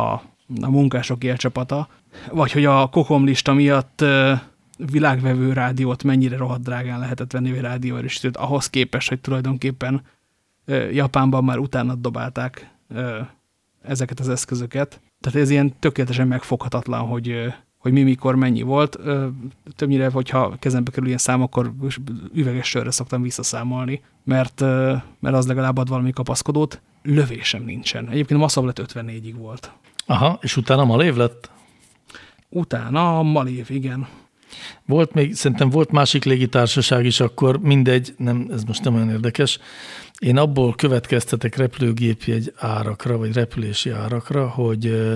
a munkások élcsapata, vagy hogy a kokomlista miatt világvevő rádiót mennyire rohadt drágán lehetett venni, vagy rádióerősítőt, ahhoz képest, hogy tulajdonképpen Japánban már utána dobálták ezeket az eszközöket. Tehát ez ilyen tökéletesen megfoghatatlan, hogy, hogy mi mikor mennyi volt. Többnyire, hogyha kezembe kerül ilyen szám, akkor üveges sörre szoktam visszaszámolni, mert, mert az legalább ad valami kapaszkodót. Lövésem nincsen. Egyébként a Masszavlet 54-ig volt. Aha, és utána Malév lett? Utána a Malév, igen. Volt még, szerintem volt másik légitársaság is, akkor mindegy, nem, ez most nem olyan érdekes. Én abból következtetek repülőgépi árakra, vagy repülési árakra, hogy,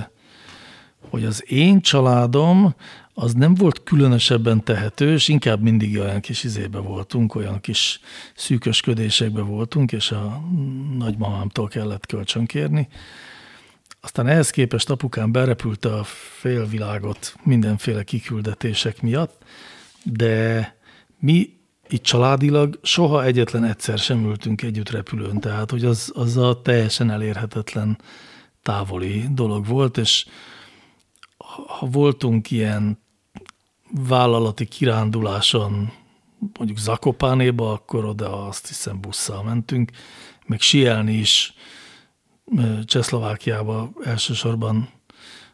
hogy az én családom az nem volt különösebben tehetős, inkább mindig olyan kis izébe voltunk, olyan kis szűkösködésekbe voltunk, és a nagymamámtól kellett kölcsönkérni. Aztán ehhez képest apukám berepült a félvilágot mindenféle kiküldetések miatt, de mi itt családilag soha egyetlen egyszer sem ültünk együtt repülőn, tehát hogy az, az a teljesen elérhetetlen távoli dolog volt, és ha voltunk ilyen vállalati kiránduláson, mondjuk Zakopánéba, akkor oda azt hiszem busszal mentünk, meg sielni is Csehszlovákiába elsősorban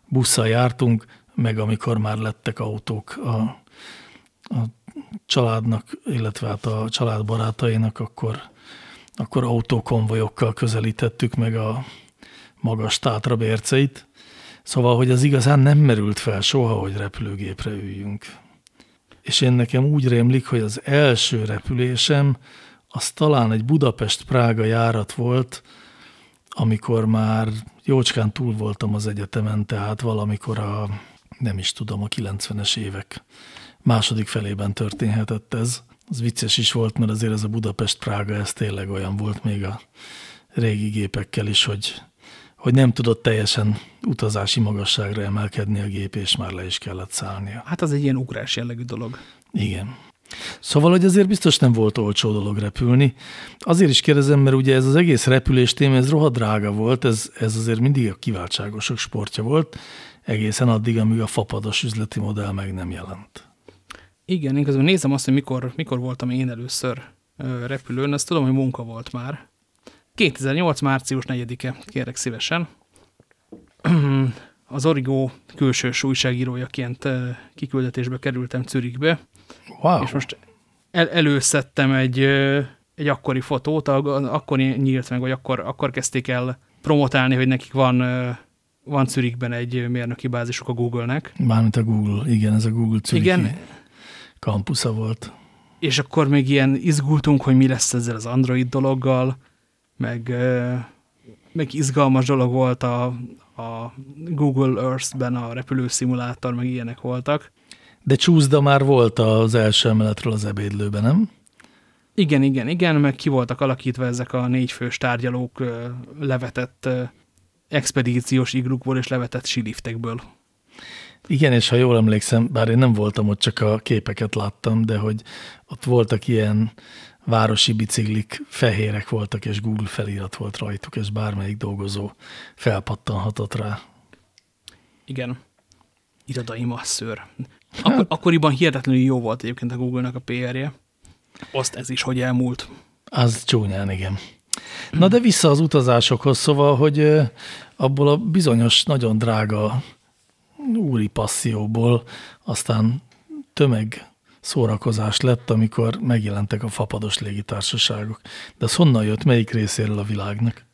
busszal jártunk, meg amikor már lettek autók a, a családnak, illetve hát a család barátainak, akkor, akkor autókonvojokkal közelítettük meg a magas tátra bérceit. Szóval, hogy az igazán nem merült fel soha, hogy repülőgépre üljünk. És én nekem úgy rémlik, hogy az első repülésem az talán egy Budapest-Prága járat volt, amikor már jócskán túl voltam az egyetemen, tehát valamikor a, nem is tudom, a 90-es évek második felében történhetett ez. Az vicces is volt, mert azért ez a Budapest-Prága, ez tényleg olyan volt még a régi gépekkel is, hogy, hogy nem tudott teljesen utazási magasságra emelkedni a gép, és már le is kellett szállnia. Hát az egy ilyen ugrás jellegű dolog. Igen. Szóval, hogy azért biztos nem volt olcsó dolog repülni. Azért is kérdezem, mert ugye ez az egész repülés téma, ez rohadt drága volt, ez, ez azért mindig a kiváltságosok sportja volt, egészen addig, amíg a fapados üzleti modell meg nem jelent. Igen, én közben nézem azt, hogy mikor, mikor voltam én először repülőn, azt tudom, hogy munka volt már. 2008. március 4-e, kérek szívesen. Az Origo külsős újságírójaként kiküldetésbe kerültem Zürichbe, Wow. És most el, előszedtem egy, egy akkori fotót, akkor nyílt meg, vagy akkor, akkor kezdték el promotálni, hogy nekik van, van Zürichben egy mérnöki bázisuk a Google-nek. Mármint a Google, igen, ez a Google Zürichi igen. Kampusza volt. És akkor még ilyen izgultunk, hogy mi lesz ezzel az Android dologgal, meg, meg izgalmas dolog volt a, a Google Earth-ben a repülőszimulátor, meg ilyenek voltak. De csúszda már volt az első emeletről az ebédlőben, nem? Igen, igen, igen, meg ki voltak alakítva ezek a négyfős tárgyalók levetett expedíciós iglukból és levetett siliftekből. Igen, és ha jól emlékszem, bár én nem voltam ott, csak a képeket láttam, de hogy ott voltak ilyen városi biciklik, fehérek voltak, és Google felirat volt rajtuk, és bármelyik dolgozó felpattanhatott rá. Igen. Irodai masszőr. Akkor, akkoriban hihetetlenül jó volt egyébként a Google-nak a PR-je. Azt ez is, hogy elmúlt. Az csúnyán, igen. Na de vissza az utazásokhoz, szóval, hogy abból a bizonyos, nagyon drága úri passzióból aztán tömeg szórakozás lett, amikor megjelentek a fapados légitársaságok. De az honnan jött, melyik részéről a világnak?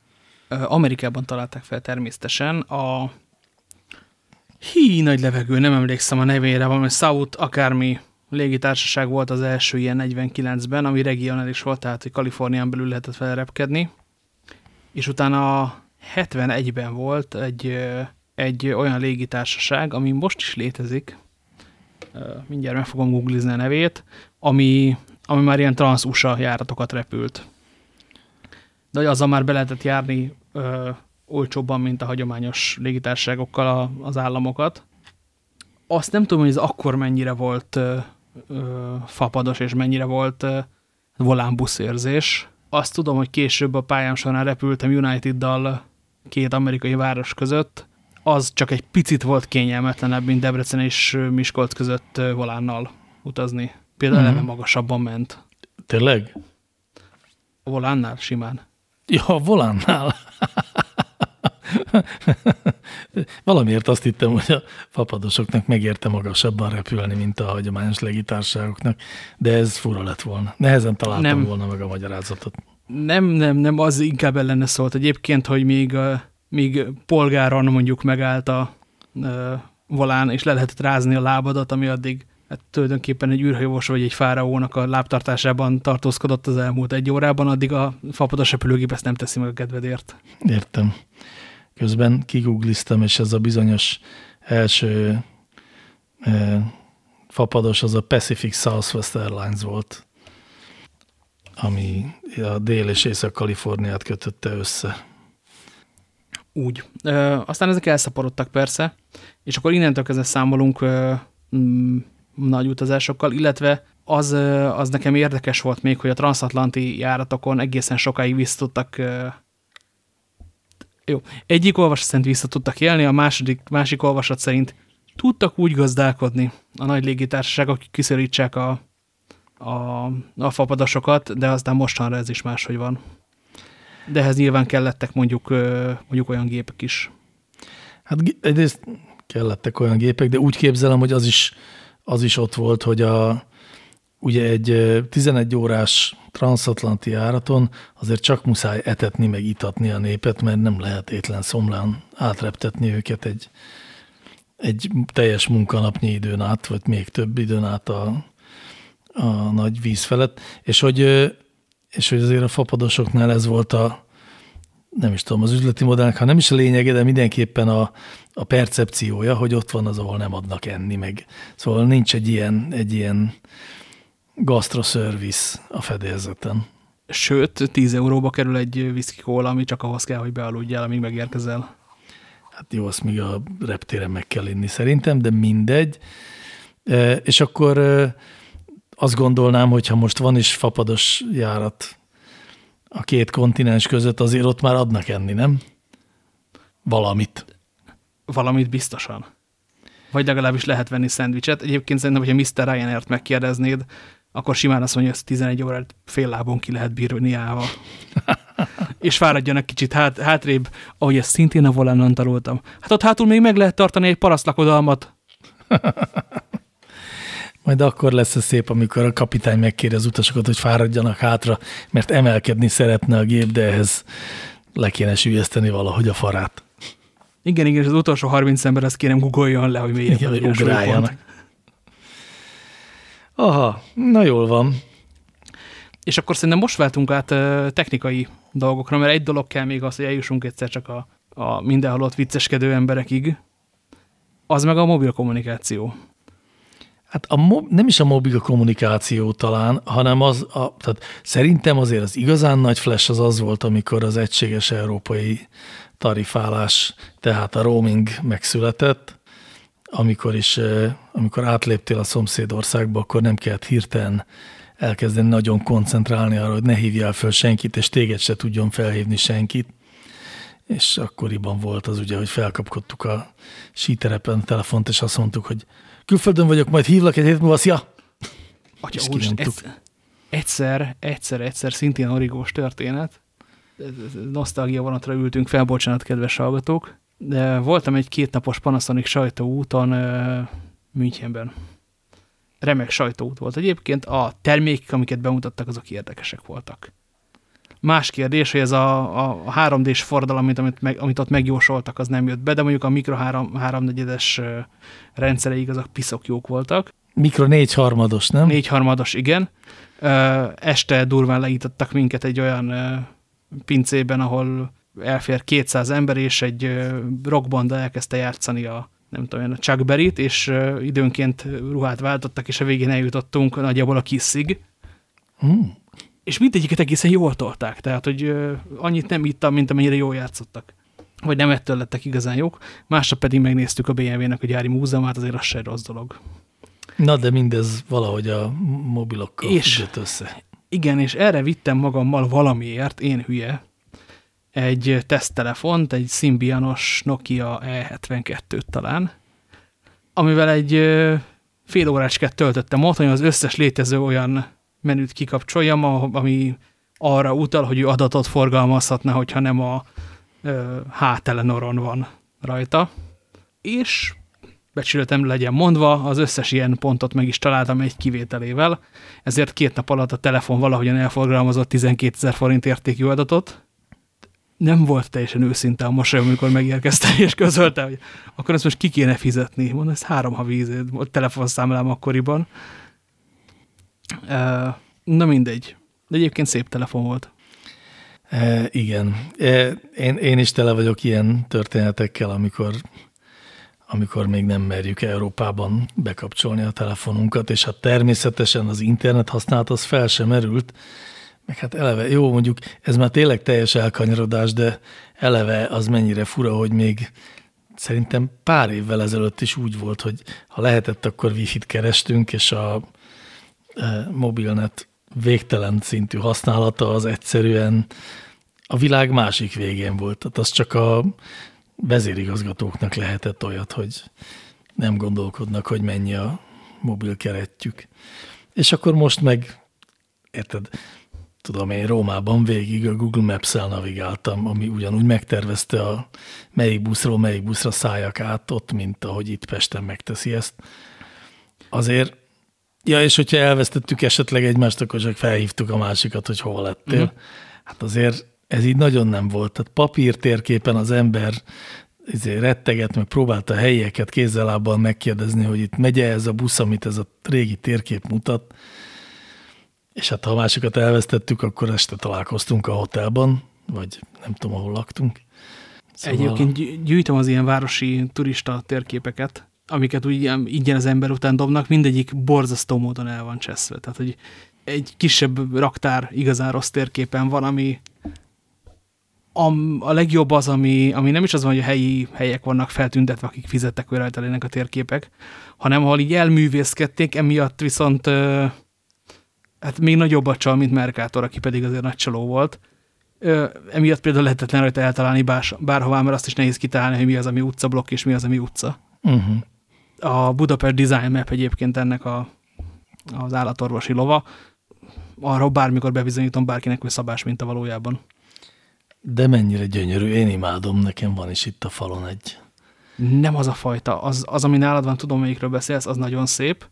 Amerikában találták fel természetesen a Hí, nagy levegő, nem emlékszem a nevére, valami South akármi légitársaság volt az első ilyen 49-ben, ami regionális volt, tehát hogy Kalifornián belül lehetett felrepkedni. És utána 71-ben volt egy, egy olyan légitársaság, ami most is létezik, mindjárt meg fogom googlizni a nevét, ami, ami már ilyen transz-USA járatokat repült. De hogy azzal már be lehetett járni olcsóbban, mint a hagyományos légitársaságokkal a, az államokat. Azt nem tudom, hogy ez akkor mennyire volt ö, ö, fapados, és mennyire volt ö, volánbusz érzés. Azt tudom, hogy később a pályám során repültem United-dal két amerikai város között, az csak egy picit volt kényelmetlenebb, mint Debrecen és Miskolc között volánnal utazni. Például eleve mm -hmm. magasabban ment. Tényleg? A volánnál simán. Ja, a volánnál. Valamiért azt hittem, hogy a fapadosoknak megérte magasabban repülni, mint a hagyományos legitárságoknak, de ez fura lett volna. Nehezen találtam nem. volna meg a magyarázatot. Nem, nem, nem, az inkább ellene szólt egyébként, hogy még, még polgáron mondjuk megállt a volán, és le lehetett rázni a lábadat, ami addig hát tulajdonképpen egy űrhajós vagy egy fáraónak a lábtartásában tartózkodott az elmúlt egy órában, addig a fapados repülőgép ezt nem teszi meg a kedvedért. Értem. Közben kigugliztam, és ez a bizonyos első e, fapados, az a Pacific Southwest Airlines volt, ami a Dél- és Észak-Kaliforniát kötötte össze. Úgy. Ö, aztán ezek elszaporodtak persze, és akkor innentől kezdve számolunk ö, mm, nagy utazásokkal, illetve az, ö, az nekem érdekes volt még, hogy a transatlanti járatokon egészen sokáig vissza tudtak ö, jó, egyik olvasat szerint vissza tudtak élni, a második, másik olvasat szerint tudtak úgy gazdálkodni a nagy légitársaságok, akik kiszorítsák a, a, a fapadosokat, de aztán mostanra ez is máshogy van. De ehhez nyilván kellettek mondjuk, mondjuk olyan gépek is. Hát egyrészt kellettek olyan gépek, de úgy képzelem, hogy az is, az is ott volt, hogy a, ugye egy 11 órás transatlanti járaton azért csak muszáj etetni, meg itatni a népet, mert nem lehet étlen szomlán átreptetni őket egy, egy teljes munkanapnyi időn át, vagy még több időn át a, a nagy víz felett, és hogy, és hogy azért a fapadosoknál ez volt a, nem is tudom, az üzleti modellnek, ha nem is a lényege, de mindenképpen a, a percepciója, hogy ott van az, ahol nem adnak enni, meg szóval nincs egy ilyen, egy ilyen gasztroszervisz a fedélzeten. Sőt, 10 euróba kerül egy whisky kóla, ami csak ahhoz kell, hogy bealudjál, amíg megérkezel. Hát jó, azt még a reptéren meg kell inni szerintem, de mindegy. E, és akkor e, azt gondolnám, hogy ha most van is fapados járat a két kontinens között, azért ott már adnak enni, nem? Valamit. Valamit biztosan. Vagy legalábbis lehet venni szendvicset. Egyébként szerintem, hogyha Mr. Ryanair-t megkérdeznéd, akkor simán azt mondja, hogy 11 órát fél lábon ki lehet bírni állva. és fáradjanak kicsit hát, hátrébb, ahogy ezt szintén a volánon tanultam. Hát ott hátul még meg lehet tartani egy parasztlakodalmat. Majd akkor lesz ez szép, amikor a kapitány megkéri az utasokat, hogy fáradjanak hátra, mert emelkedni szeretne a gép, de ehhez le kéne sülyezteni valahogy a farát. Igen, igen, és az utolsó 30 ember azt kérem guggoljon le, hogy miért hogy ugráljanak. Aha, na jól van. És akkor szerintem most váltunk át technikai dolgokra, mert egy dolog kell még az, hogy eljussunk egyszer csak a, a mindenhol ott vicceskedő emberekig, az meg a mobil kommunikáció. Hát a mob, nem is a mobil kommunikáció talán, hanem az, a, tehát szerintem azért az igazán nagy flash az az volt, amikor az egységes európai tarifálás, tehát a roaming megszületett, amikor is, amikor átléptél a szomszédországba, akkor nem kellett hirtelen elkezdeni nagyon koncentrálni arra, hogy ne hívjál föl senkit, és téged se tudjon felhívni senkit. És akkoriban volt az ugye, hogy felkapkodtuk a síterepen a telefont, és azt mondtuk, hogy külföldön vagyok, majd hívlak egy hét múlva, szia! Atya, úr, egyszer, egyszer, egyszer szintén origós történet, nosztalgia vonatra ültünk fel, bocsánat, kedves hallgatók, de voltam egy kétnapos Panasonic sajtóúton uh, Münchenben. Remek sajtóút volt. Egyébként a termékek, amiket bemutattak, azok érdekesek voltak. Más kérdés, hogy ez a, a 3D-s forradalom, amit, amit, meg, amit ott megjósoltak, az nem jött be, de mondjuk a mikro 3, 3 es rendszereik azok piszok jók voltak. Mikro 4 harmados, nem? 4 harmados, igen. Este durván leítottak minket egy olyan pincében, ahol elfér 200 ember, és egy rockbanda elkezdte játszani a nem tudom, a Chuck Berry-t, és időnként ruhát váltottak, és a végén eljutottunk nagyjából a kiszig. Mm. És mindegyiket egészen jól tolták, tehát, hogy annyit nem ittam, mint amennyire jól játszottak. Vagy nem ettől lettek igazán jók. Másnap pedig megnéztük a BMW-nek a gyári múzeumát, azért az se rossz dolog. Na, de mindez valahogy a mobilokkal és, össze. Igen, és erre vittem magammal valamiért, én hülye, egy teszttelefont, egy Symbianos Nokia E72-t talán, amivel egy fél órácskát töltöttem ott, hogy az összes létező olyan menüt kikapcsoljam, ami arra utal, hogy ő adatot forgalmazhatna, hogyha nem a H-Telenoron van rajta. És becsületem legyen mondva, az összes ilyen pontot meg is találtam egy kivételével, ezért két nap alatt a telefon valahogyan elforgalmazott 12 ezer forint értékű adatot, nem volt teljesen őszinte a mosolyom, amikor megérkeztem, és közölte, hogy akkor ezt most ki kéne fizetni. Mondom, ez három havi telefonszámlám akkoriban. Na mindegy. De egyébként szép telefon volt. E, igen. E, én, én is tele vagyok ilyen történetekkel, amikor, amikor még nem merjük Európában bekapcsolni a telefonunkat, és hát természetesen az internet használat az fel sem merült, meg hát eleve, jó, mondjuk ez már tényleg teljes elkanyarodás, de eleve az mennyire fura, hogy még szerintem pár évvel ezelőtt is úgy volt, hogy ha lehetett, akkor wifi-t kerestünk, és a mobilnet végtelen szintű használata az egyszerűen a világ másik végén volt. Tehát az csak a vezérigazgatóknak lehetett olyat, hogy nem gondolkodnak, hogy mennyi a mobil keretjük. És akkor most meg, érted, tudom én Rómában végig a Google Maps-el navigáltam, ami ugyanúgy megtervezte a melyik buszról melyik buszra szálljak át ott, mint ahogy itt Pesten megteszi ezt. Azért, ja, és hogyha elvesztettük esetleg egymást, akkor csak felhívtuk a másikat, hogy hol lettél. Uh-huh. Hát azért ez így nagyon nem volt. Tehát papírtérképen az ember izé, retteget, meg próbálta a helyieket kézzelábban megkérdezni, hogy itt megye ez a busz, amit ez a régi térkép mutat. És hát ha a másikat elvesztettük, akkor este találkoztunk a hotelban, vagy nem tudom, ahol laktunk. Szóval... Egyébként gyűjtöm az ilyen városi turista térképeket, amiket úgy ingyen az ember után dobnak, mindegyik borzasztó módon el van cseszve. Tehát, hogy egy kisebb raktár igazán rossz térképen van, ami a, a legjobb az, ami, ami nem is az van, hogy a helyi helyek vannak feltüntetve, akik fizettek, hogy rajta a térképek, hanem ahol így elművészkedték, emiatt viszont ö, hát még nagyobb a csal, mint Mercator, aki pedig azért nagy csaló volt. Ö, emiatt például lehetetlen rajta eltalálni bár, bárhová, mert azt is nehéz kitalálni, hogy mi az, ami utcablokk, és mi az, ami utca. Uh mhm. -huh. A Budapest Design Map egyébként ennek a, az állatorvosi lova. Arra bármikor bebizonyítom bárkinek, hogy szabás mint a valójában. De mennyire gyönyörű, én imádom, nekem van is itt a falon egy. Nem az a fajta, az, az ami nálad van, tudom, melyikről beszélsz, az nagyon szép,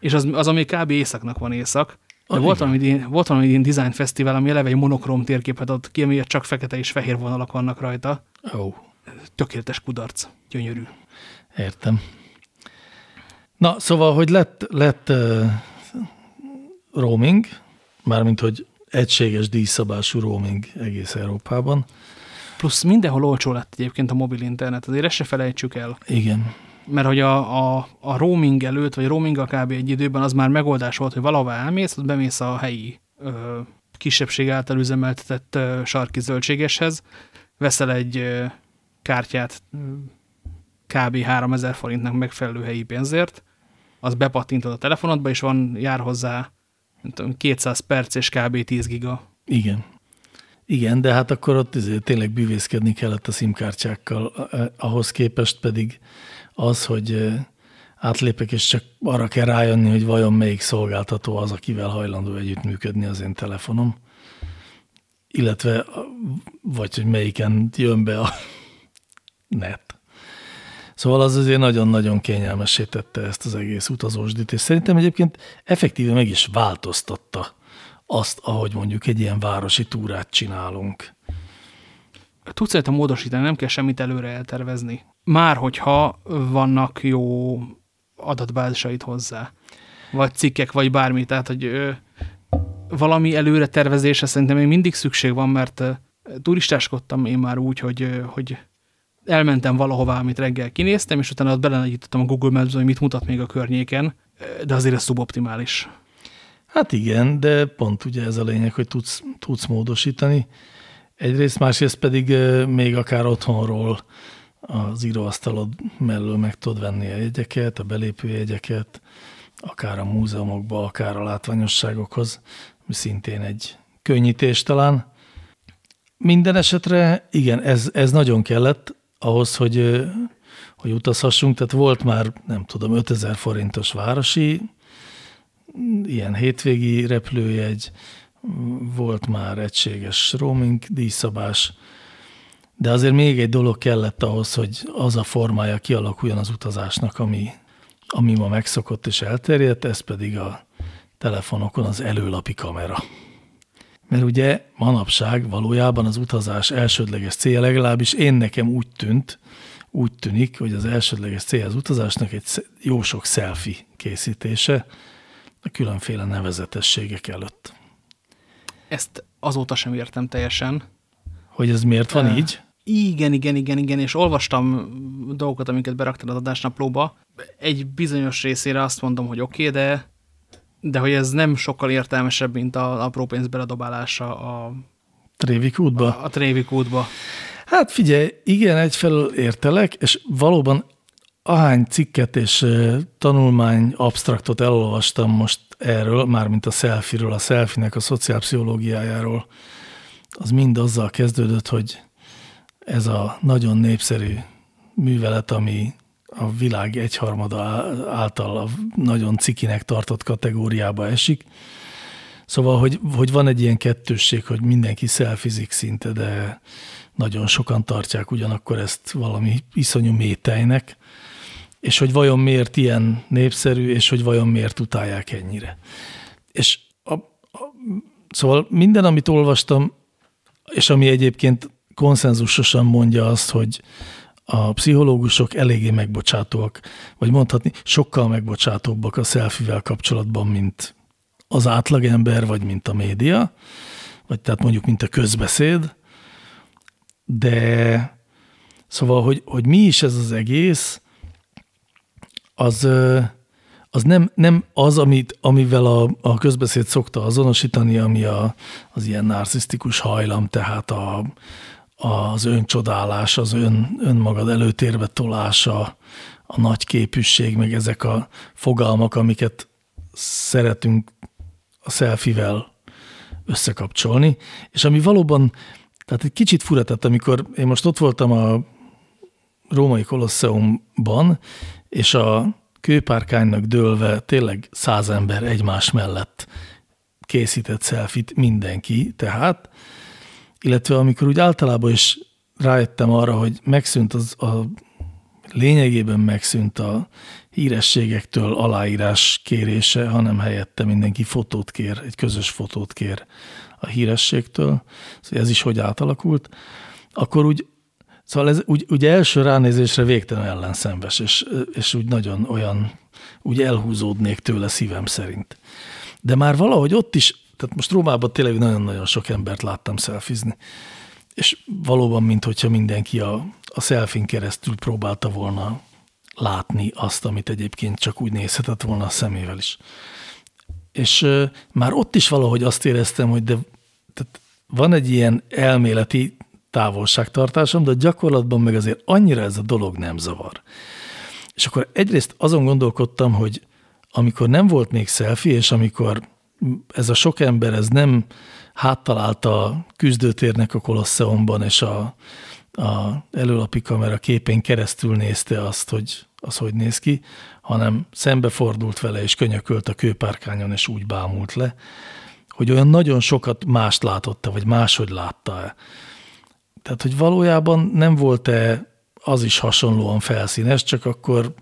és az, az ami kb. északnak van észak, de ah, volt, valami, volt valami ilyen design fesztivál, ami eleve egy monokrom térképet ad ki, amiért csak fekete és fehér vonalak vannak rajta. Oh. Tökéletes kudarc. Gyönyörű. Értem. Na, szóval, hogy lett, lett uh, roaming, mármint, hogy egységes díjszabású roaming egész Európában. Plusz mindenhol olcsó lett egyébként a mobil internet, azért ezt se felejtsük el. Igen. Mert hogy a, a, a roaming előtt, vagy roaming kb. egy időben az már megoldás volt, hogy valahová elmész, ott bemész a helyi ö, kisebbség által üzemeltetett ö, sarki zöldségeshez, veszel egy ö, kártyát kb. 3000 forintnak megfelelő helyi pénzért, az bepattintod a telefonodba, és van, jár hozzá tudom, 200 perc és kb. 10 giga. Igen. Igen, de hát akkor ott azért tényleg bűvészkedni kellett a szimkártyákkal, ahhoz képest pedig az, hogy átlépek, és csak arra kell rájönni, hogy vajon melyik szolgáltató az, akivel hajlandó együttműködni az én telefonom, illetve vagy hogy melyiken jön be a net. Szóval az azért nagyon-nagyon kényelmesé tette ezt az egész utazósdit, és szerintem egyébként effektíve meg is változtatta azt, ahogy mondjuk egy ilyen városi túrát csinálunk. Tudsz a módosítani, nem kell semmit előre eltervezni. Már hogyha vannak jó adatbázisait hozzá, vagy cikkek, vagy bármi, tehát hogy valami előre tervezése szerintem még mindig szükség van, mert turistáskodtam én már úgy, hogy, hogy elmentem valahová, amit reggel kinéztem, és utána ott belenagyítottam a Google maps hogy mit mutat még a környéken, de azért ez szuboptimális. Hát igen, de pont ugye ez a lényeg, hogy tudsz, tudsz módosítani. Egyrészt, másrészt pedig még akár otthonról az íróasztalod mellől meg tudod venni a jegyeket, a belépőjegyeket, akár a múzeumokba, akár a látványosságokhoz, ami szintén egy könnyítés talán. Minden esetre igen, ez, ez nagyon kellett, ahhoz, hogy, hogy utazhassunk, tehát volt már, nem tudom, 5000 forintos városi, ilyen hétvégi repülőjegy, volt már egységes roaming díjszabás, de azért még egy dolog kellett ahhoz, hogy az a formája kialakuljon az utazásnak, ami, ami ma megszokott és elterjedt, ez pedig a telefonokon az előlapi kamera. Mert ugye manapság valójában az utazás elsődleges célja, legalábbis én nekem úgy tűnt, úgy tűnik, hogy az elsődleges célja az utazásnak egy jó sok selfie készítése a különféle nevezetességek előtt. Ezt azóta sem értem teljesen. Hogy ez miért van uh, így? Igen, igen, igen, igen, és olvastam dolgokat, amiket beraktad az adásnaplóba. Egy bizonyos részére azt mondom, hogy oké, okay, de de hogy ez nem sokkal értelmesebb, mint a apró pénz beledobálása a Trévik útba? A, a Trévik útba. Hát figyelj, igen, egyfelől értelek, és valóban ahány cikket és tanulmány abstraktot elolvastam most erről, mármint a selfie-ről, a selfie-nek a szociálpszichológiájáról, az mind azzal kezdődött, hogy ez a nagyon népszerű művelet, ami a világ egyharmada által a nagyon cikinek tartott kategóriába esik. Szóval, hogy, hogy van egy ilyen kettősség, hogy mindenki szelfizik szinte, de nagyon sokan tartják ugyanakkor ezt valami iszonyú métejnek, és hogy vajon miért ilyen népszerű, és hogy vajon miért utálják ennyire. És a, a, szóval minden, amit olvastam, és ami egyébként konszenzusosan mondja azt, hogy a pszichológusok eléggé megbocsátóak, vagy mondhatni sokkal megbocsátóbbak a szelfivel kapcsolatban, mint az átlagember, vagy mint a média, vagy tehát mondjuk, mint a közbeszéd, de szóval, hogy, hogy mi is ez az egész, az, az nem, nem az, amit, amivel a, a közbeszéd szokta azonosítani, ami a, az ilyen narcisztikus hajlam, tehát a, az öncsodálás, az ön, önmagad előtérbe tolása, a nagy képűség, meg ezek a fogalmak, amiket szeretünk a selfivel összekapcsolni, és ami valóban, tehát egy kicsit fura, tehát amikor én most ott voltam a római kolosseumban, és a kőpárkánynak dőlve tényleg száz ember egymás mellett készített szelfit mindenki, tehát, illetve amikor úgy általában is rájöttem arra, hogy megszűnt az a lényegében megszűnt a hírességektől aláírás kérése, hanem helyette mindenki fotót kér, egy közös fotót kér a hírességtől. Szóval ez is hogy átalakult. Akkor úgy Szóval ez úgy, úgy első ránézésre végtelen ellenszenves, és, és úgy nagyon olyan, úgy elhúzódnék tőle szívem szerint. De már valahogy ott is, tehát most Rómában tényleg nagyon-nagyon sok embert láttam szelfizni, és valóban, mintha mindenki a, a szelfin keresztül próbálta volna látni azt, amit egyébként csak úgy nézhetett volna a szemével is. És uh, már ott is valahogy azt éreztem, hogy de tehát van egy ilyen elméleti távolságtartásom, de gyakorlatban meg azért annyira ez a dolog nem zavar. És akkor egyrészt azon gondolkodtam, hogy amikor nem volt még selfie, és amikor ez a sok ember ez nem háttalálta a küzdőtérnek a kolosszeumban, és a, a előlapi kamera képén keresztül nézte azt, hogy az hogy néz ki, hanem szembefordult vele, és könyökölt a kőpárkányon, és úgy bámult le, hogy olyan nagyon sokat mást látotta, vagy máshogy látta-e. Tehát, hogy valójában nem volt-e az is hasonlóan felszínes, csak akkor,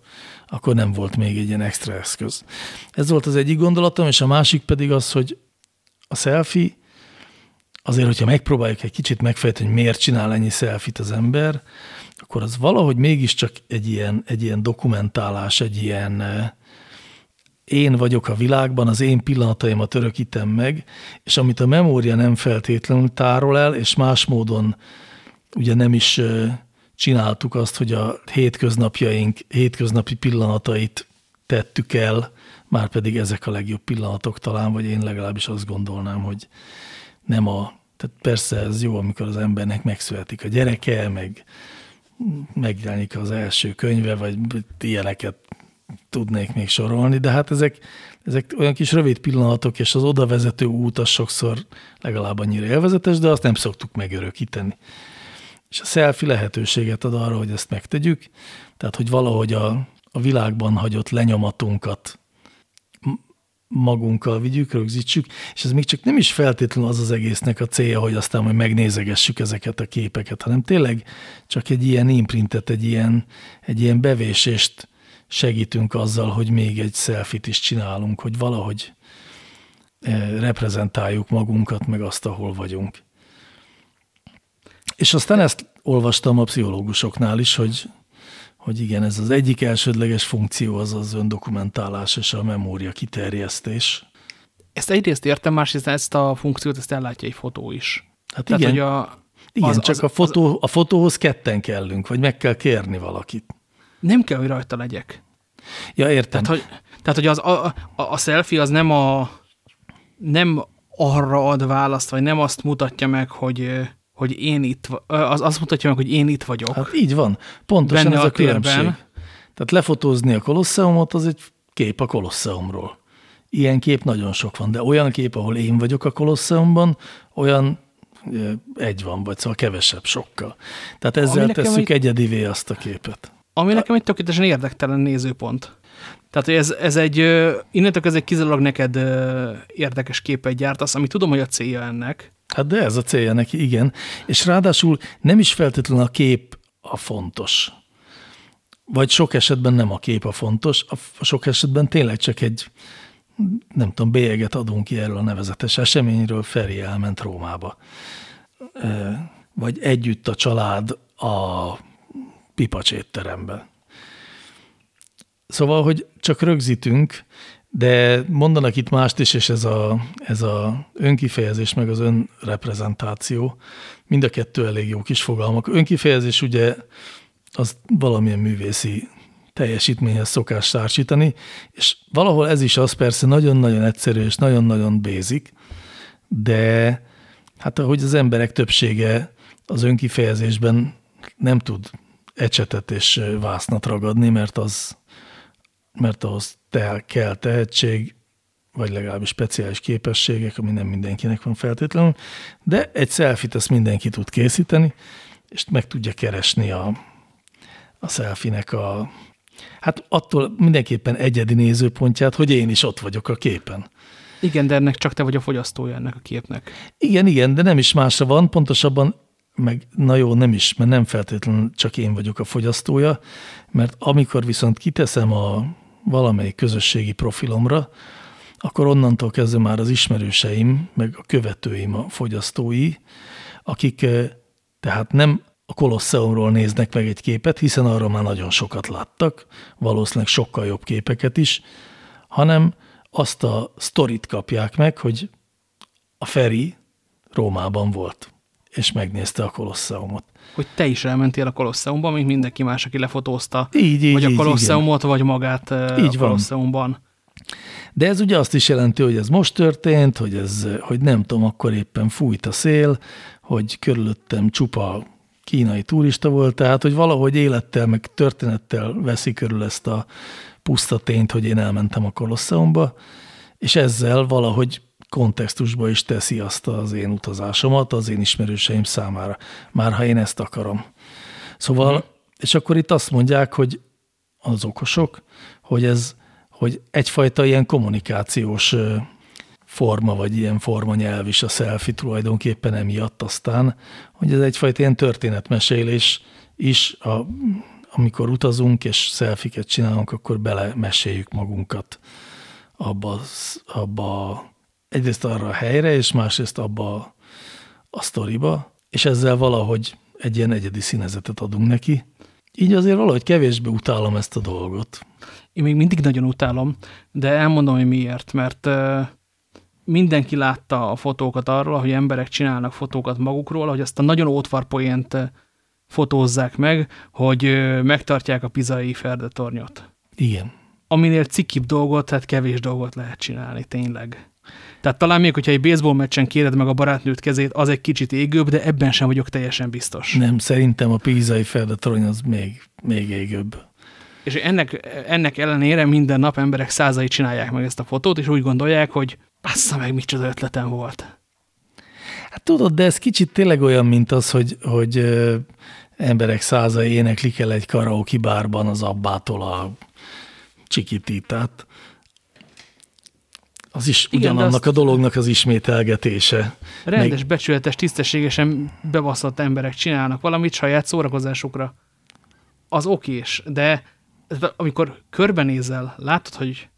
akkor nem volt még egy ilyen extra eszköz. Ez volt az egyik gondolatom, és a másik pedig az, hogy a selfie, azért, hogyha megpróbáljuk egy kicsit megfejteni, hogy miért csinál ennyi selfit az ember, akkor az valahogy mégiscsak egy ilyen, egy ilyen dokumentálás, egy ilyen eh, én vagyok a világban, az én pillanataimat örökítem meg, és amit a memória nem feltétlenül tárol el, és más módon ugye nem is csináltuk azt, hogy a hétköznapjaink, hétköznapi pillanatait tettük el, már pedig ezek a legjobb pillanatok talán, vagy én legalábbis azt gondolnám, hogy nem a, tehát persze ez jó, amikor az embernek megszületik a gyereke, meg megjelenik az első könyve, vagy ilyeneket tudnék még sorolni, de hát ezek, ezek olyan kis rövid pillanatok, és az oda vezető út az sokszor legalább annyira élvezetes, de azt nem szoktuk megörökíteni és a selfie lehetőséget ad arra, hogy ezt megtegyük, tehát hogy valahogy a, a világban hagyott lenyomatunkat magunkkal vigyük, rögzítsük, és ez még csak nem is feltétlenül az az egésznek a célja, hogy aztán majd megnézegessük ezeket a képeket, hanem tényleg csak egy ilyen imprintet, egy ilyen, egy ilyen bevésést segítünk azzal, hogy még egy selfit is csinálunk, hogy valahogy eh, reprezentáljuk magunkat, meg azt, ahol vagyunk. És aztán ezt olvastam a pszichológusoknál is, hogy, hogy igen, ez az egyik elsődleges funkció az az öndokumentálás és a memória kiterjesztés. Ezt egyrészt értem, másrészt ezt a funkciót ezt ellátja egy fotó is. Hát Tehát, igen, hogy a, igen az, csak az, a, fotó, a fotóhoz ketten kellünk, vagy meg kell kérni valakit. Nem kell, hogy rajta legyek. Ja, értem. Tehát, hogy, tehát, hogy az, a, a, a selfie az nem a nem arra ad választ, vagy nem azt mutatja meg, hogy, hogy én itt, az azt mutatja meg, hogy én itt vagyok. Hát így van. Pontosan Benne ez a a különbség. térben. Tehát lefotózni a kolosseumot, az egy kép a kolosseumról. Ilyen kép nagyon sok van, de olyan kép, ahol én vagyok a kolosseumban, olyan egy van, vagy szóval kevesebb sokkal. Tehát ezzel nekem tesszük egy- egyedivé azt a képet. Ami nekem egy tökéletesen érdektelen nézőpont. Tehát ez, ez egy, innentől ez egy kizárólag neked érdekes képet gyártasz, ami tudom, hogy a célja ennek. Hát de ez a célja neki, igen. És ráadásul nem is feltétlenül a kép a fontos. Vagy sok esetben nem a kép a fontos, a sok esetben tényleg csak egy, nem tudom, bélyeget adunk ki erről a nevezetes eseményről, Feri elment Rómába. Vagy együtt a család a pipacs étteremben. Szóval, hogy csak rögzítünk, de mondanak itt mást is, és ez a, ez a önkifejezés meg az önreprezentáció, mind a kettő elég jó kis fogalmak. Önkifejezés ugye az valamilyen művészi teljesítményhez szokás társítani, és valahol ez is az persze nagyon-nagyon egyszerű és nagyon-nagyon basic, de hát ahogy az emberek többsége az önkifejezésben nem tud ecsetet és vásznat ragadni, mert az mert ahhoz te, kell tehetség, vagy legalábbis speciális képességek, ami nem mindenkinek van feltétlenül, de egy selfit ezt mindenki tud készíteni, és meg tudja keresni a, a selfinek a, hát attól mindenképpen egyedi nézőpontját, hogy én is ott vagyok a képen. Igen, de ennek csak te vagy a fogyasztója ennek a képnek. Igen, igen, de nem is másra van, pontosabban, meg na jó, nem is, mert nem feltétlenül csak én vagyok a fogyasztója, mert amikor viszont kiteszem a valamelyik közösségi profilomra, akkor onnantól kezdve már az ismerőseim, meg a követőim a fogyasztói, akik eh, tehát nem a Kolosseumról néznek meg egy képet, hiszen arra már nagyon sokat láttak, valószínűleg sokkal jobb képeket is, hanem azt a sztorit kapják meg, hogy a Feri Rómában volt, és megnézte a Kolosseumot. Hogy te is elmentél a Kolosseumba, mint mindenki más, aki lefotózta. Így, így, vagy a Kolosseumot, vagy magát ö, Így a van. Kolosseumban. De ez ugye azt is jelenti, hogy ez most történt, hogy ez, hogy nem tudom, akkor éppen fújt a szél, hogy körülöttem csupa kínai turista volt, tehát hogy valahogy élettel, meg történettel veszi körül ezt a puszta tényt, hogy én elmentem a Kolosseumba, és ezzel valahogy kontextusba is teszi azt az én utazásomat az én ismerőseim számára, már ha én ezt akarom. Szóval, hmm. és akkor itt azt mondják, hogy az okosok, hogy ez, hogy egyfajta ilyen kommunikációs forma, vagy ilyen forma nyelv is a selfie tulajdonképpen emiatt aztán, hogy ez egyfajta ilyen történetmesélés is, a, amikor utazunk és szelfiket csinálunk, akkor belemeséljük magunkat abba, abba egyrészt arra a helyre, és másrészt abba a, a sztoriba, és ezzel valahogy egy ilyen egyedi színezetet adunk neki. Így azért valahogy kevésbé utálom ezt a dolgot. Én még mindig nagyon utálom, de elmondom, hogy miért, mert mindenki látta a fotókat arról, hogy emberek csinálnak fotókat magukról, hogy azt a nagyon ótvarpoént fotózzák meg, hogy megtartják a pizai ferdetornyot. Igen. Aminél cikibb dolgot, tehát kevés dolgot lehet csinálni, tényleg. Tehát talán még, hogyha egy baseball meccsen kéred meg a barátnőt kezét, az egy kicsit égőbb, de ebben sem vagyok teljesen biztos. Nem, szerintem a pízai feldetorony az még, még égőbb. És ennek, ennek ellenére minden nap emberek százai csinálják meg ezt a fotót, és úgy gondolják, hogy passza meg, micsoda ötletem volt. Hát tudod, de ez kicsit tényleg olyan, mint az, hogy, hogy ö, emberek százai éneklik el egy karaoke bárban az abbától a csikitítát. Az is Igen, ugyanannak azt- a dolognak az ismételgetése. Rendes, Meg- becsületes, tisztességesen bebaszott emberek csinálnak valamit saját szórakozásukra. Az okés, de amikor körbenézel, látod, hogy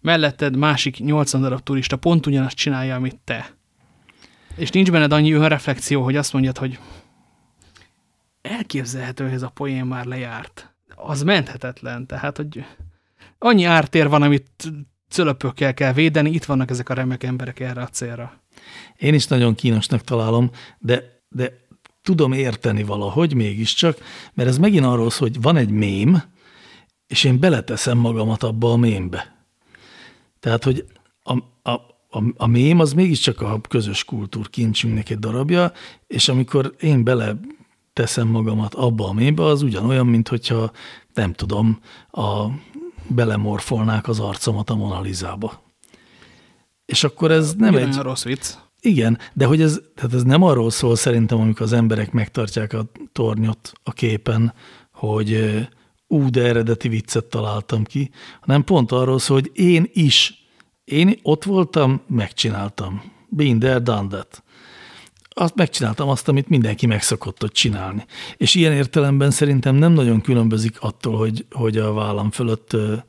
melletted másik 80 darab turista pont ugyanazt csinálja, amit te. És nincs benned annyi önreflexió, hogy azt mondjad, hogy elképzelhető, hogy ez a poén már lejárt. Az menthetetlen, tehát, hogy annyi ártér van, amit cölöpökkel kell védeni, itt vannak ezek a remek emberek erre a célra. Én is nagyon kínosnak találom, de, de tudom érteni valahogy mégiscsak, mert ez megint arról szól, hogy van egy mém, és én beleteszem magamat abba a mémbe. Tehát, hogy a, a, a, a mém az mégiscsak a közös kultúrkincsünknek egy darabja, és amikor én bele teszem magamat abba a mélybe, az ugyanolyan, mint hogyha nem tudom, a, belemorfolnák az arcomat a Monalizába. És akkor ez nem Ugyan egy... rossz vicc. Igen, de hogy ez, tehát ez nem arról szól szerintem, amikor az emberek megtartják a tornyot a képen, hogy ú, de eredeti viccet találtam ki, hanem pont arról szól, hogy én is, én ott voltam, megcsináltam. Been there, done that. Azt megcsináltam azt, amit mindenki megszokott ott csinálni. És ilyen értelemben szerintem nem nagyon különbözik attól, hogy, hogy a vállam fölött e,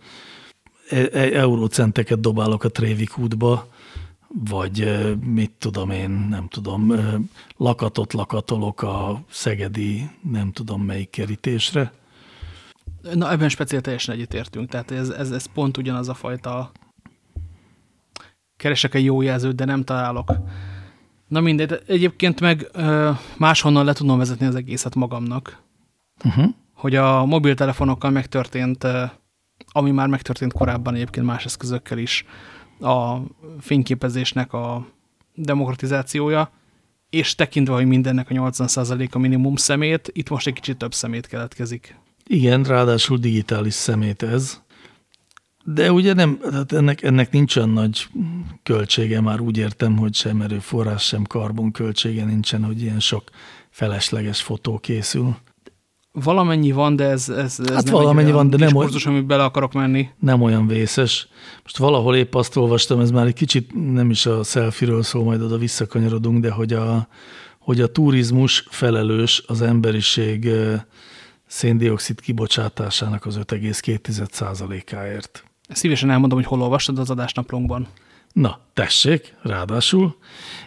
e, eurócenteket dobálok a Trévik útba, vagy mit tudom én, nem tudom, lakatot lakatolok a szegedi, nem tudom melyik kerítésre. Na ebben speciál teljesen egyetértünk, tehát ez, ez, ez pont ugyanaz a fajta keresek egy jó jelzőt, de nem találok. Na mindegy, egyébként meg máshonnan le tudom vezetni az egészet magamnak. Uh -huh. Hogy a mobiltelefonokkal megtörtént, ami már megtörtént korábban egyébként más eszközökkel is, a fényképezésnek a demokratizációja, és tekintve, hogy mindennek a 80% a minimum szemét, itt most egy kicsit több szemét keletkezik. Igen, ráadásul digitális szemét ez. De ugye nem, tehát ennek, ennek nincs olyan nagy költsége, már úgy értem, hogy sem erőforrás, sem karbon költsége nincsen, hogy ilyen sok felesleges fotó készül. Valamennyi van, de ez, ez, ez hát nem valamennyi van, de nem kurzus, amiben bele akarok menni. Nem olyan vészes. Most valahol épp azt olvastam, ez már egy kicsit nem is a selfie-ről szól, majd oda visszakanyarodunk, de hogy a, hogy a turizmus felelős az emberiség széndiokszid kibocsátásának az 5,2%-áért. Szívesen elmondom, hogy hol olvastad az adásnaplónkban. Na, tessék, ráadásul.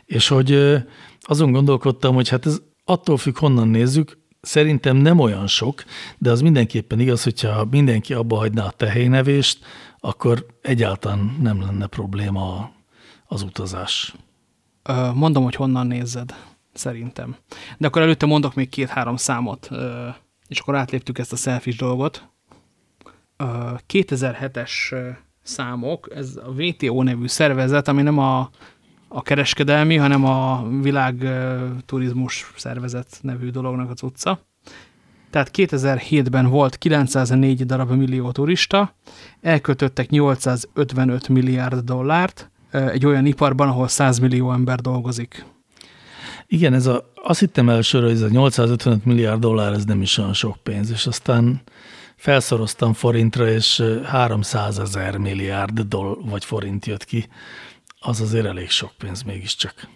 És hogy azon gondolkodtam, hogy hát ez attól függ, honnan nézzük, szerintem nem olyan sok, de az mindenképpen igaz, hogyha mindenki abba hagyná a tehénevést, akkor egyáltalán nem lenne probléma az utazás. Mondom, hogy honnan nézed, szerintem. De akkor előtte mondok még két-három számot, és akkor átléptük ezt a selfies dolgot. 2007-es számok, ez a WTO nevű szervezet, ami nem a, a kereskedelmi, hanem a világ turizmus szervezet nevű dolognak az utca. Tehát 2007-ben volt 904 darab millió turista, elkötöttek 855 milliárd dollárt egy olyan iparban, ahol 100 millió ember dolgozik. Igen, ez a, azt hittem elsőre, hogy ez a 855 milliárd dollár, ez nem is olyan sok pénz, és aztán felszoroztam forintra, és 300 ezer milliárd doll vagy forint jött ki. Az azért elég sok pénz mégiscsak.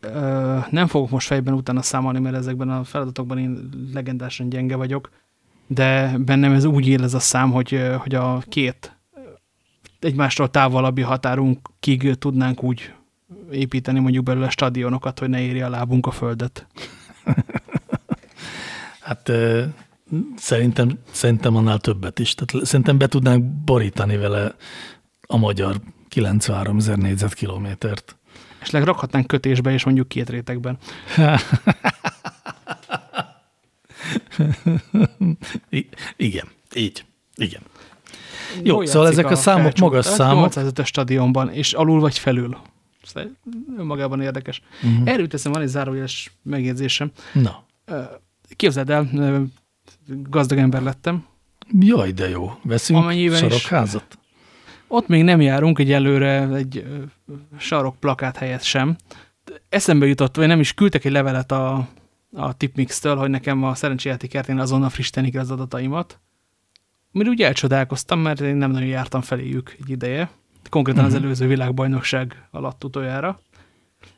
Ö, nem fogok most fejben utána számolni, mert ezekben a feladatokban én legendásan gyenge vagyok, de bennem ez úgy él ez a szám, hogy, hogy a két egymástól távolabbi határunkig tudnánk úgy építeni mondjuk belőle stadionokat, hogy ne érje a lábunk a földet. hát szerintem, szerintem annál többet is. Tehát szerintem be tudnánk borítani vele a magyar 93 ezer négyzetkilométert. És rakhatnánk kötésbe, és mondjuk két rétegben. I igen, így, igen. Jó, Jó szóval ezek a számok felcsúk, magas számok. 805-ös stadionban, és alul vagy felül. Önmagában érdekes. Uh -huh. Erről teszem, van egy zárójeles megjegyzésem. Na. Képzeld el, gazdag ember lettem. Jaj, de jó. Veszünk sarokházat? Ott még nem járunk egy előre egy sarok plakát helyett sem. Eszembe jutott, vagy nem is küldtek egy levelet a, a Tipmix-től, hogy nekem a szerencséjátékertén azonnal frissíteni az adataimat. Mire úgy elcsodálkoztam, mert én nem nagyon jártam feléjük egy ideje. Konkrétan uh -huh. az mhm. előző világbajnokság alatt utoljára.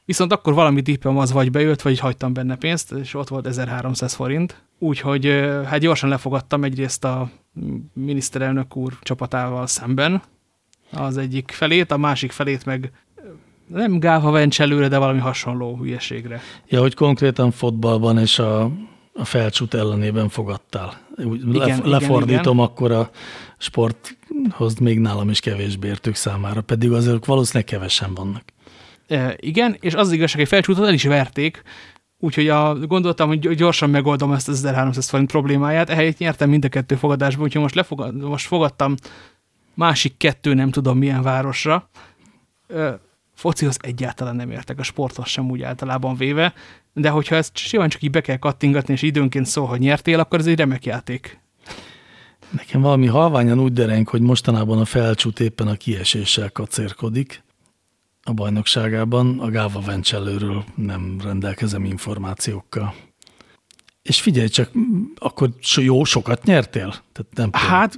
Viszont akkor valami dípem az vagy bejött, vagy hagytam benne pénzt, és ott volt 1300 forint. Úgyhogy hát gyorsan lefogadtam egyrészt a miniszterelnök úr csapatával szemben az egyik felét, a másik felét meg nem gáva vencs előre, de valami hasonló hülyeségre. Ja, hogy konkrétan fotballban és a, a felcsút ellenében fogadtál. Úgy igen, le, lefordítom, igen. akkor a sporthoz még nálam is kevésbé értük számára, pedig azért valószínűleg kevesen vannak. E, igen, és az, az igazság, hogy felcsútot el is verték, Úgyhogy a, gondoltam, hogy gyorsan megoldom ezt az 1300 forint problémáját, ehelyett nyertem mind a kettő fogadásba, úgyhogy most, lefogad, most fogadtam másik kettő nem tudom milyen városra. Focihoz egyáltalán nem értek, a sporthoz sem úgy általában véve, de hogyha ezt simán csak így be kell kattingatni, és időnként szól, hogy nyertél, akkor ez egy remek játék. Nekem valami halványan úgy dereng, hogy mostanában a felcsút éppen a kieséssel kacérkodik a bajnokságában, a Gáva Vencsellőről nem rendelkezem információkkal. És figyelj csak, akkor jó, sokat nyertél? Tehát nem hát,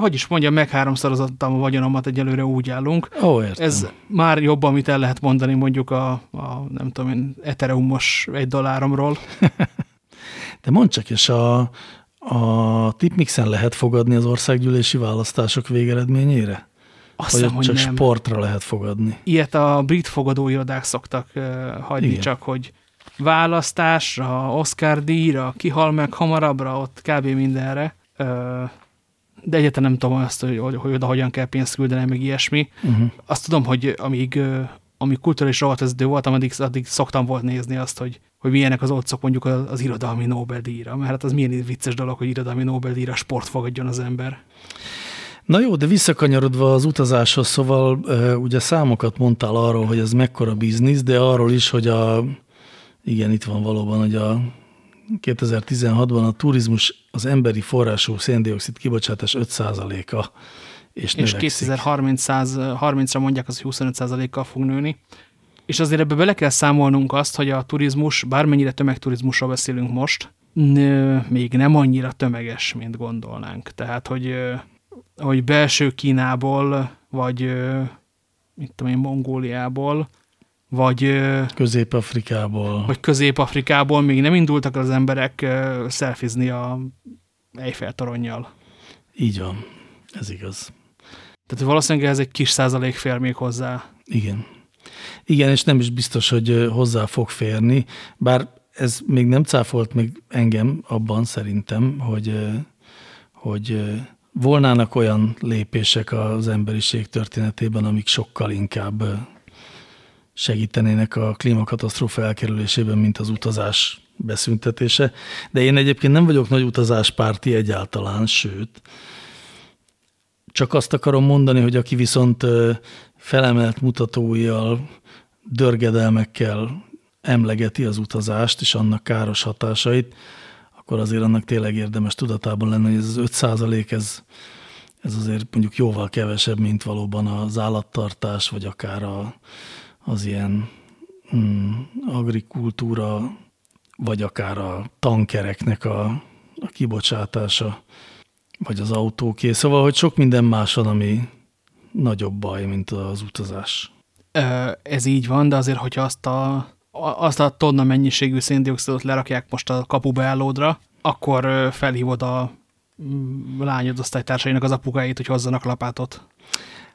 hogy is mondjam, meg háromszorozottam a vagyonomat, egyelőre úgy állunk. Ó, értem. Ez már jobb, amit el lehet mondani mondjuk a, a nem tudom én, Ethereumos egy dolláromról. De mondd csak, és a, a tipmixen lehet fogadni az országgyűlési választások végeredményére? Azt hiszem, hogy csak nem. sportra lehet fogadni? Ilyet a brit fogadóirodák szoktak uh, hagyni, Igen. csak hogy választásra, Oscar díjra, kihal meg hamarabbra, ott kb. mindenre. De egyáltalán nem tudom azt, hogy, hogy oda hogyan kell pénzt küldeni, meg ilyesmi. Uh -huh. Azt tudom, hogy amíg, amíg kulturális rovatvezető voltam, addig, addig szoktam volt nézni azt, hogy, hogy milyenek az otcok mondjuk az, az irodalmi Nobel-díjra. Mert hát az milyen vicces dolog, hogy irodalmi Nobel-díjra sport fogadjon az ember. Na jó, de visszakanyarodva az utazáshoz, szóval ugye számokat mondtál arról, hogy ez mekkora biznisz, de arról is, hogy a igen, itt van valóban, hogy a 2016-ban a turizmus az emberi forrású széndiokszid kibocsátás 5%-a és, és 2030-ra mondják az, hogy 25%-kal fog nőni. És azért ebbe bele kell számolnunk azt, hogy a turizmus, bármennyire tömegturizmusról beszélünk most, nő, még nem annyira tömeges, mint gondolnánk. Tehát, hogy, hogy belső Kínából, vagy mit tudom én, Mongóliából vagy Közép-Afrikából. Vagy Közép-Afrikából még nem indultak az emberek szelfizni a Eiffel toronnyal. Így van, ez igaz. Tehát valószínűleg ez egy kis százalék fér még hozzá. Igen. Igen, és nem is biztos, hogy hozzá fog férni, bár ez még nem cáfolt még engem abban szerintem, hogy, hogy volnának olyan lépések az emberiség történetében, amik sokkal inkább segítenének a klímakatasztrófa elkerülésében, mint az utazás beszüntetése. De én egyébként nem vagyok nagy utazáspárti egyáltalán, sőt, csak azt akarom mondani, hogy aki viszont felemelt mutatóival, dörgedelmekkel emlegeti az utazást és annak káros hatásait, akkor azért annak tényleg érdemes tudatában lenni, hogy ez az 5 százalék, ez, ez azért mondjuk jóval kevesebb, mint valóban az állattartás, vagy akár a, az ilyen mm, agrikultúra, vagy akár a tankereknek a, a kibocsátása, vagy az autóké. Szóval, hogy sok minden más van, ami nagyobb baj, mint az utazás. Ez így van, de azért, hogyha azt a, azt a tonna mennyiségű széndiokszidot lerakják most a kapubeállódra, akkor felhívod a mm, lányod osztálytársainak az apukáit, hogy hozzanak lapátot.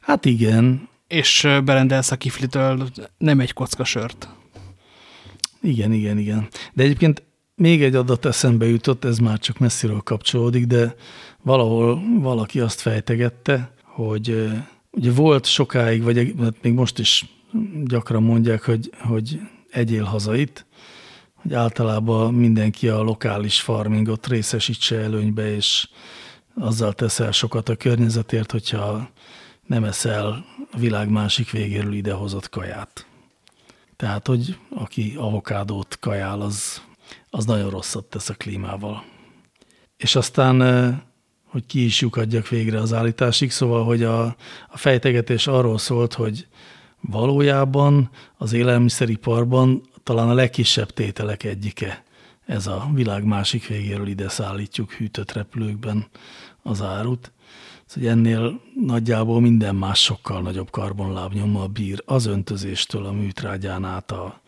Hát igen, és berendelsz a kiflitől nem egy kocka sört. Igen, igen, igen. De egyébként még egy adat eszembe jutott, ez már csak messziről kapcsolódik, de valahol valaki azt fejtegette, hogy ugye volt sokáig, vagy hát még most is gyakran mondják, hogy, hogy egyél hazait, hogy általában mindenki a lokális farmingot részesítse előnybe, és azzal teszel sokat a környezetért, hogyha nem eszel a világ másik végéről idehozott kaját. Tehát, hogy aki avokádót kajál, az, az nagyon rosszat tesz a klímával. És aztán, hogy ki is lyukadjak végre az állításig, szóval, hogy a, a fejtegetés arról szólt, hogy valójában az élelmiszeriparban talán a legkisebb tételek egyike. Ez a világ másik végéről ide szállítjuk hűtött repülőkben az árut, hogy ennél nagyjából minden más sokkal nagyobb karbonlábnyommal bír az öntözéstől a műtrágyán át a,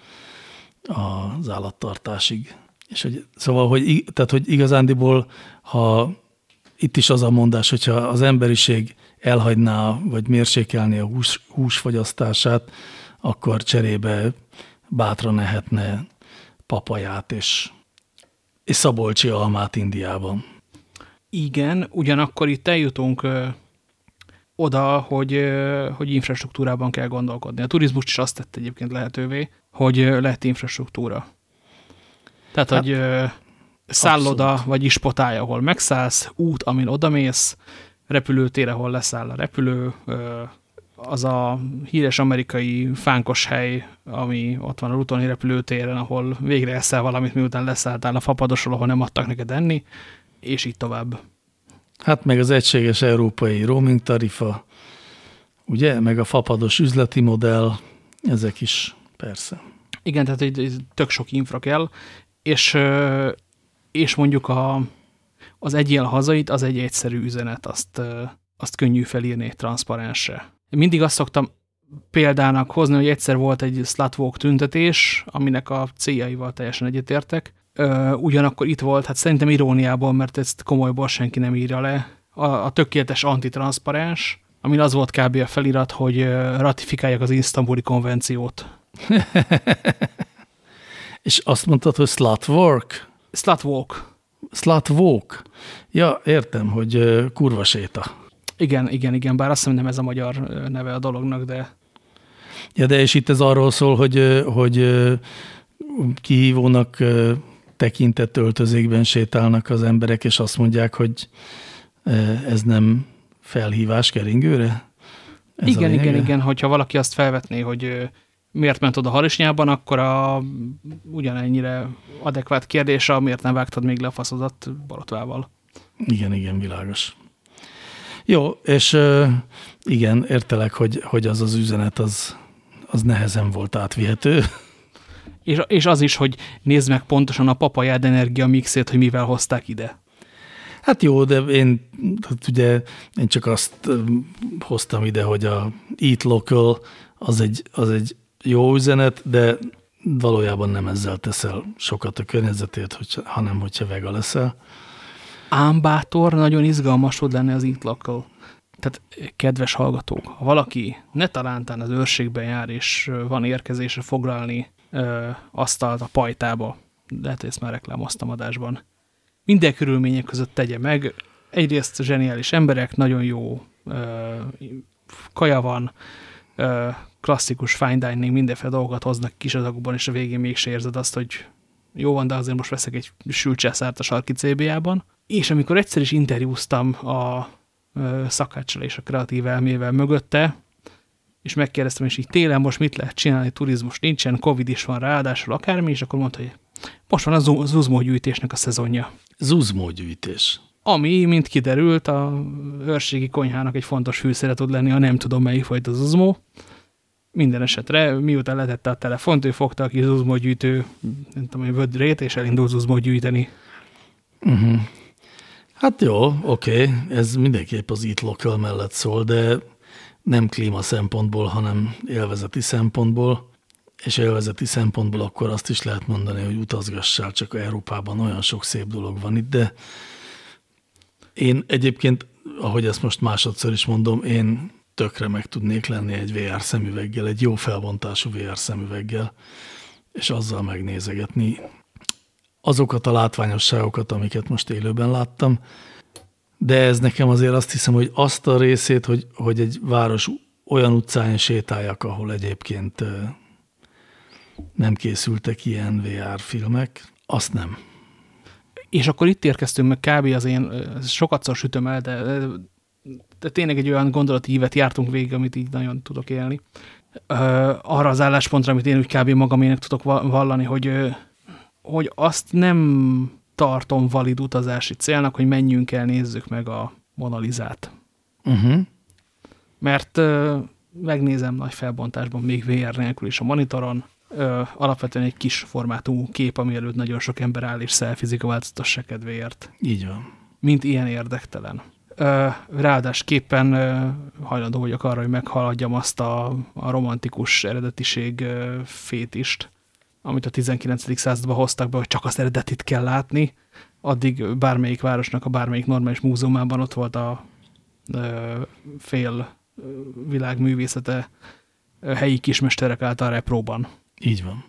a, az állattartásig. És hogy, szóval, hogy, tehát, hogy igazándiból, ha itt is az a mondás, hogyha az emberiség elhagyná, vagy mérsékelné a hús, húsfogyasztását, akkor cserébe bátran ehetne papaját és, és szabolcsi almát Indiában. Igen, ugyanakkor itt eljutunk ö, oda, hogy, ö, hogy infrastruktúrában kell gondolkodni. A turizmus is azt tette egyébként lehetővé, hogy ö, lehet infrastruktúra. Tehát, hát, hogy ö, szálloda, vagy ispotája, ahol megszállsz, út, amin odamész, repülőtér, ahol leszáll a repülő, az a híres amerikai fánkos hely, ami ott van a Lutoni repülőtéren, ahol végre eszel valamit, miután leszálltál a fapadosról, ahol nem adtak neked enni, és így tovább. Hát meg az egységes európai roaming tarifa, ugye, meg a fapados üzleti modell, ezek is persze. Igen, tehát egy, tök sok infra kell, és, és mondjuk a, az egyél hazait, az egy egyszerű üzenet, azt, azt könnyű felírni transzparensre. Mindig azt szoktam példának hozni, hogy egyszer volt egy Slutwalk tüntetés, aminek a céljaival teljesen egyetértek. Ugyanakkor itt volt, hát szerintem iróniából, mert ezt komolyból senki nem írja le, a, a tökéletes antitranszparens, amin az volt kb. a felirat, hogy ratifikálják az isztambuli konvenciót. És azt mondtad, hogy slutwork? Slutwalk. Slutwalk. Ja, értem, hogy kurva séta. Igen, igen, igen, bár azt hiszem nem ez a magyar neve a dolognak, de... Ja, de és itt ez arról szól, hogy, hogy kihívónak tekintett öltözékben sétálnak az emberek, és azt mondják, hogy ez nem felhívás keringőre? Ez igen, igen, igen, hogyha valaki azt felvetné, hogy miért ment oda harisnyában, akkor a ugyanennyire adekvát kérdése, miért nem vágtad még le a faszodat borotvával. Igen, igen, világos. Jó, és igen, értelek, hogy, hogy az az üzenet az, az nehezen volt átvihető. És, és az is, hogy nézd meg pontosan a papajád energia mixét, hogy mivel hozták ide. Hát jó, de én hát ugye én csak azt hoztam ide, hogy a Eat Local az egy, az egy jó üzenet, de valójában nem ezzel teszel sokat a környezetért, hogy, hanem hogyha vega leszel. Ám bátor, nagyon izgalmas tud lenni az Local. Tehát kedves hallgatók, ha valaki ne talántán az őrségben jár, és van érkezésre foglalni ö, asztalt a pajtába, lehet, hogy ezt már reklámoztam adásban, minden körülmények között tegye meg. Egyrészt zseniális emberek, nagyon jó ö, kaja van, ö, klasszikus fine dining, mindenféle dolgokat hoznak kis adagokban, és a végén mégse érzed azt, hogy jó van, de azért most veszek egy sült császárt a sarki CBA-ban. És amikor egyszer is interjúztam a szakáccsal és a kreatív elmével mögötte, és megkérdeztem, és így télen most mit lehet csinálni, turizmus nincsen, Covid is van ráadásul akármi, és akkor mondta, hogy most van a zuzmó gyűjtésnek a szezonja. Zuzmó gyűjtés. Ami, mint kiderült, a őrségi konyhának egy fontos fűszere tud lenni, a nem tudom melyik fajta zuzmó. Minden esetre, miután letette a telefont, ő fogta a kis zuzmó gyűjtő, nem tudom, vödrét, és elindult gyűjteni. Uh mhm. -huh. Hát jó, oké, okay. ez mindenképp az itt local mellett szól, de nem klíma szempontból, hanem élvezeti szempontból és élvezeti szempontból akkor azt is lehet mondani, hogy utazgassál, csak Európában olyan sok szép dolog van itt, de én egyébként, ahogy ezt most másodszor is mondom, én tökre meg tudnék lenni egy VR szemüveggel, egy jó felbontású VR szemüveggel, és azzal megnézegetni azokat a látványosságokat, amiket most élőben láttam, de ez nekem azért azt hiszem, hogy azt a részét, hogy, hogy egy város olyan utcán sétáljak, ahol egyébként nem készültek ilyen VR filmek, azt nem. És akkor itt érkeztünk meg kb. az én, sokatszor sütöm el, de, de tényleg egy olyan gondolati ívet jártunk végig, amit így nagyon tudok élni. Arra az álláspontra, amit én úgy kb. magamének tudok vallani, hogy, hogy azt nem tartom valid utazási célnak, hogy menjünk el, nézzük meg a Monalizát. Uh. -huh. Mert megnézem nagy felbontásban, még VR nélkül is a monitoron, ö, alapvetően egy kis formátú kép, ami előtt nagyon sok ember áll és szelfizik a változatos kedvéért. Így van. Mint ilyen érdektelen. Ráadásképpen hajlandó vagyok arra, hogy meghaladjam azt a, a romantikus eredetiség fétist, amit a 19. században hoztak be, hogy csak az eredetit kell látni, addig bármelyik városnak a bármelyik normális múzeumában ott volt a fél világművészete helyi kismesterek által repróban. Így van.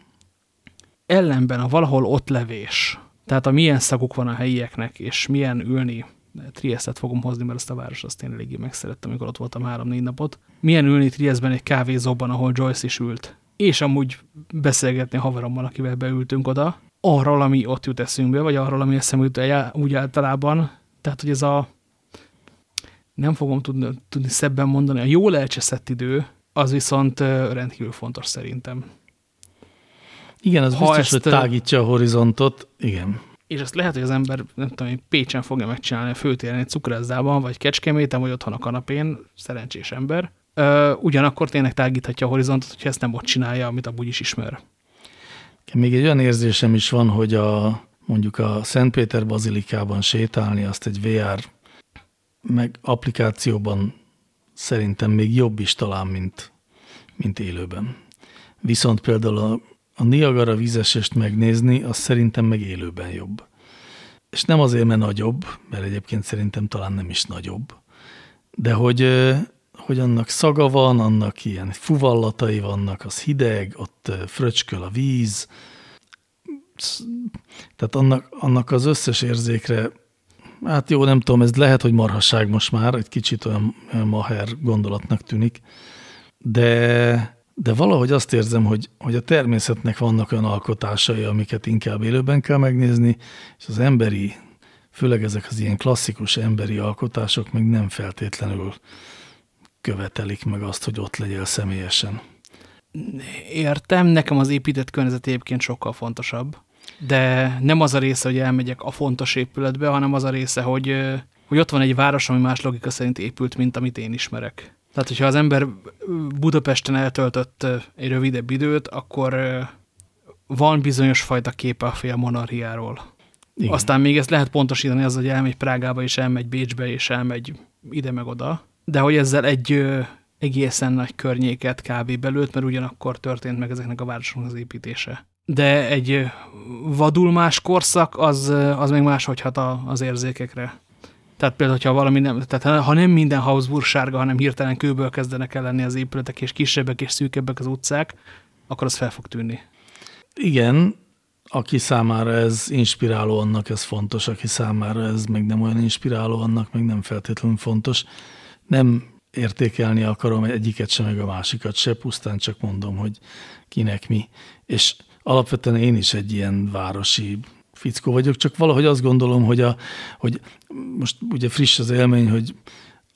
Ellenben a valahol ott levés, tehát a milyen szaguk van a helyieknek, és milyen ülni, Triestet fogom hozni, mert ezt a város azt én eléggé megszerettem, amikor ott voltam három-négy napot. Milyen ülni Triestben egy kávézóban, ahol Joyce is ült, és amúgy beszélgetni a haverommal, akivel beültünk oda, arról, ami ott jut eszünkbe, vagy arról, ami eszembe jut úgy általában. Tehát, hogy ez a nem fogom tudni, tudni szebben mondani, a jól elcseszett idő, az viszont rendkívül fontos szerintem. Igen, az ha biztos, ezt, hogy tágítja a horizontot, igen. És ezt lehet, hogy az ember, nem tudom, Pécsen fogja megcsinálni a főtéren egy cukrászában, vagy Kecskeméten, vagy otthon a kanapén, szerencsés ember. Ugyanakkor tényleg tágíthatja a horizontot, hogyha ezt nem ott csinálja, amit abúgy is ismer. Még egy olyan érzésem is van, hogy a, mondjuk a Szentpéter bazilikában sétálni, azt egy VR meg applikációban szerintem még jobb is talán, mint, mint élőben. Viszont például a, a Niagara vízesést megnézni, az szerintem meg élőben jobb. És nem azért, mert nagyobb, mert egyébként szerintem talán nem is nagyobb, de hogy, hogy annak szaga van, annak ilyen fuvallatai vannak, az hideg, ott fröcsköl a víz, tehát annak, annak az összes érzékre hát jó, nem tudom, ez lehet, hogy marhasság most már, egy kicsit olyan, olyan maher gondolatnak tűnik, de, de valahogy azt érzem, hogy, hogy a természetnek vannak olyan alkotásai, amiket inkább élőben kell megnézni, és az emberi, főleg ezek az ilyen klasszikus emberi alkotások még nem feltétlenül követelik meg azt, hogy ott legyél személyesen. Értem, nekem az épített környezet egyébként sokkal fontosabb de nem az a része, hogy elmegyek a fontos épületbe, hanem az a része, hogy, hogy ott van egy város, ami más logika szerint épült, mint amit én ismerek. Tehát, hogyha az ember Budapesten eltöltött egy rövidebb időt, akkor van bizonyos fajta képe a monarchiáról. Igen. Aztán még ezt lehet pontosítani az, hogy elmegy Prágába, és elmegy Bécsbe, és elmegy ide meg oda. De hogy ezzel egy egészen nagy környéket kb. belőtt, mert ugyanakkor történt meg ezeknek a városoknak az építése de egy vadul más korszak, az, az még máshogy hat a, az érzékekre. Tehát például, ha valami nem, tehát ha nem minden Hausburg sárga, hanem hirtelen kőből kezdenek el lenni az épületek, és kisebbek és szűkebbek az utcák, akkor az fel fog tűnni. Igen, aki számára ez inspiráló, annak ez fontos, aki számára ez meg nem olyan inspiráló, annak meg nem feltétlenül fontos. Nem értékelni akarom egyiket sem, meg a másikat se, pusztán csak mondom, hogy kinek mi. És alapvetően én is egy ilyen városi fickó vagyok, csak valahogy azt gondolom, hogy, a, hogy most ugye friss az élmény, hogy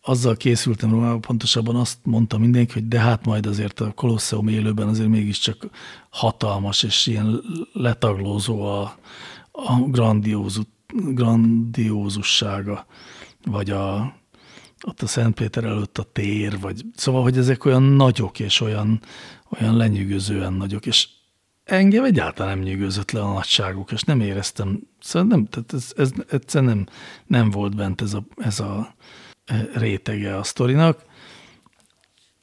azzal készültem Rómában, pontosabban azt mondta mindenki, hogy de hát majd azért a Kolosseum élőben azért mégiscsak hatalmas és ilyen letaglózó a, a grandiózus, grandiózussága, vagy a, ott a Szentpéter előtt a tér, vagy szóval, hogy ezek olyan nagyok és olyan, olyan lenyűgözően nagyok, és engem egyáltalán nem nyűgözött le a nagyságuk, és nem éreztem, szóval nem, tehát ez, ez egyszerűen nem, nem volt bent ez a, ez a e, rétege a sztorinak.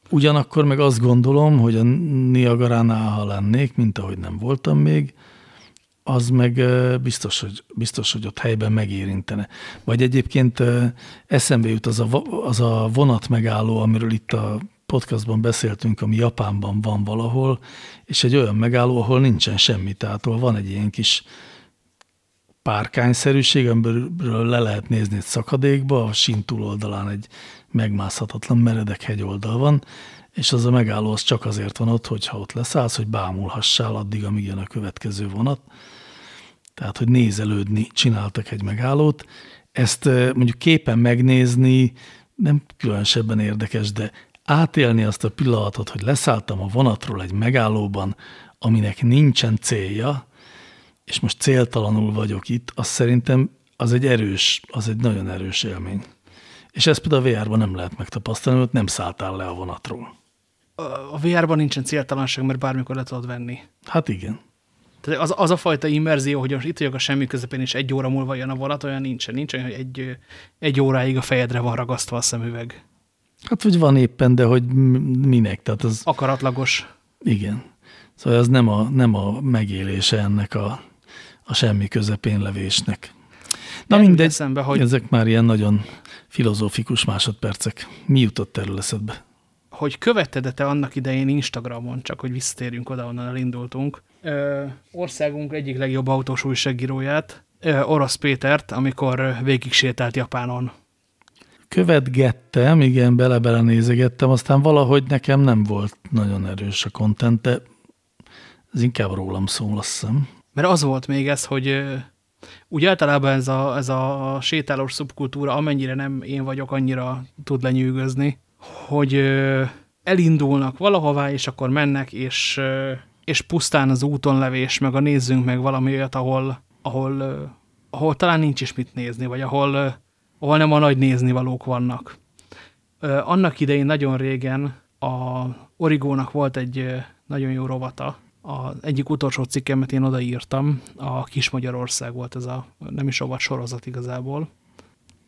Ugyanakkor meg azt gondolom, hogy a Niagaránál, ha lennék, mint ahogy nem voltam még, az meg e, biztos, hogy, biztos, hogy ott helyben megérintene. Vagy egyébként e, eszembe jut az a, az a vonat megálló, amiről itt a podcastban beszéltünk, ami Japánban van valahol, és egy olyan megálló, ahol nincsen semmi, tehát ahol van egy ilyen kis párkányszerűség, amiből le lehet nézni egy szakadékba, a sín túloldalán egy megmászhatatlan meredek hegyoldal van, és az a megálló az csak azért van ott, hogyha ott leszállsz, hogy bámulhassál addig, amíg jön a következő vonat. Tehát, hogy nézelődni csináltak egy megállót. Ezt eh, mondjuk képen megnézni nem különösebben érdekes, de átélni azt a pillanatot, hogy leszálltam a vonatról egy megállóban, aminek nincsen célja, és most céltalanul vagyok itt, az szerintem az egy erős, az egy nagyon erős élmény. És ezt például a VR-ban nem lehet megtapasztalni, mert nem szálltál le a vonatról. A VR-ban nincsen céltalanság, mert bármikor le tudod venni. Hát igen. Tehát az, az a fajta immerzió, hogy most itt vagyok a semmi közepén, és egy óra múlva jön a vonat, olyan nincsen. Nincs olyan, hogy egy, egy óráig a fejedre van ragasztva a szemüveg. Hát, hogy van éppen, de hogy minek? Tehát az, Akaratlagos. Igen. Szóval ez nem a, nem a megélése ennek a, a semmi közepén levésnek. Na mindegy, eszembe, hogy... ezek már ilyen nagyon filozófikus másodpercek. Mi jutott erről eszedbe? Hogy követted-e te annak idején Instagramon, csak hogy visszatérjünk oda, onnan elindultunk, ö, országunk egyik legjobb autós újságíróját, ö, Orosz Pétert, amikor végig sétált Japánon követgettem, igen, bele-bele nézegettem, aztán valahogy nekem nem volt nagyon erős a content, de ez inkább rólam szól, azt hiszem. Mert az volt még ez, hogy úgy általában ez a, ez a sétálós szubkultúra, amennyire nem én vagyok, annyira tud lenyűgözni, hogy elindulnak valahová, és akkor mennek, és, és pusztán az úton levés, meg a nézzünk meg valami olyat, ahol, ahol, ahol talán nincs is mit nézni, vagy ahol, ahol nem a nagy néznivalók vannak. Annak idején nagyon régen a Origónak volt egy nagyon jó rovata, az egyik utolsó cikkemet én odaírtam, a Kis Magyarország volt ez a nem is rovat sorozat igazából,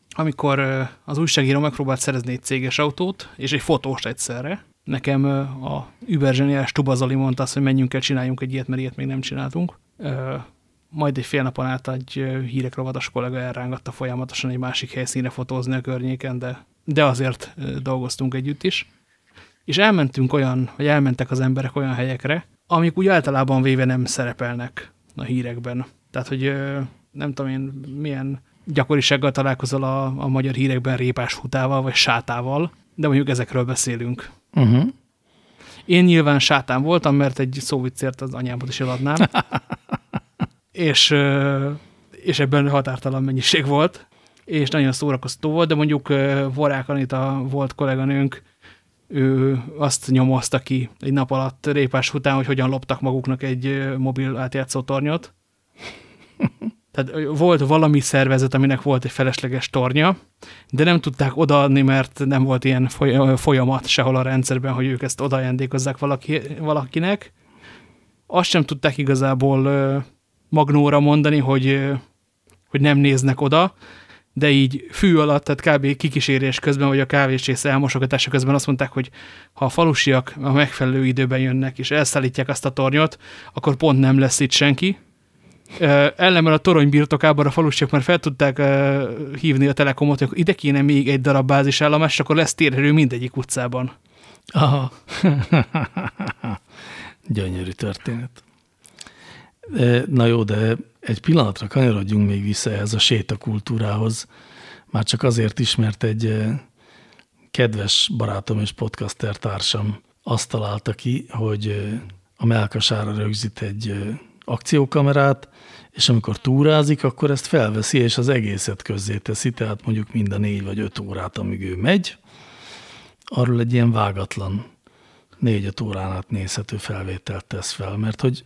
amikor az újságíró megpróbált szerezni egy céges autót, és egy fotóst egyszerre. Nekem a überzseniás Tubazali mondta azt, hogy menjünk el, csináljunk egy ilyet, mert ilyet még nem csináltunk. Majd egy fél napon át egy hírek rovatas kollega elrángatta folyamatosan egy másik helyszínre fotózni a környéken, de, de azért dolgoztunk együtt is. És elmentünk olyan, vagy elmentek az emberek olyan helyekre, amik úgy általában véve nem szerepelnek a hírekben. Tehát, hogy nem tudom én milyen gyakorisággal találkozol a, a magyar hírekben répás hutával, vagy sátával, de mondjuk ezekről beszélünk. Uh mhm. -huh. Én nyilván sátán voltam, mert egy szóviccért az anyámot is eladnám. és, és ebben határtalan mennyiség volt, és nagyon szórakoztató volt, de mondjuk Vorák Anita volt kolléganőnk, ő azt nyomozta ki egy nap alatt répás után, hogy hogyan loptak maguknak egy mobil átjátszó tornyot. Tehát volt valami szervezet, aminek volt egy felesleges tornya, de nem tudták odaadni, mert nem volt ilyen folyamat sehol a rendszerben, hogy ők ezt odaajándékozzák valaki, valakinek. Azt sem tudták igazából magnóra mondani, hogy, hogy nem néznek oda, de így fű alatt, tehát kb. kikísérés közben, vagy a kávéscsész elmosogatása közben azt mondták, hogy ha a falusiak a megfelelő időben jönnek, és elszállítják azt a tornyot, akkor pont nem lesz itt senki. Ellenben a torony birtokában a falusiak már fel tudták hívni a telekomot, hogy ide kéne még egy darab bázisállomás, és akkor lesz térerő mindegyik utcában. Aha. Gyönyörű történet. Na jó, de egy pillanatra kanyarodjunk még vissza ehhez a sétakultúrához. Már csak azért is, mert egy kedves barátom és podcaster társam azt találta ki, hogy a melkasára rögzít egy akciókamerát, és amikor túrázik, akkor ezt felveszi, és az egészet közzé teszi, tehát mondjuk mind a négy vagy öt órát, amíg ő megy, arról egy ilyen vágatlan négy-öt órán át nézhető felvételt tesz fel, mert hogy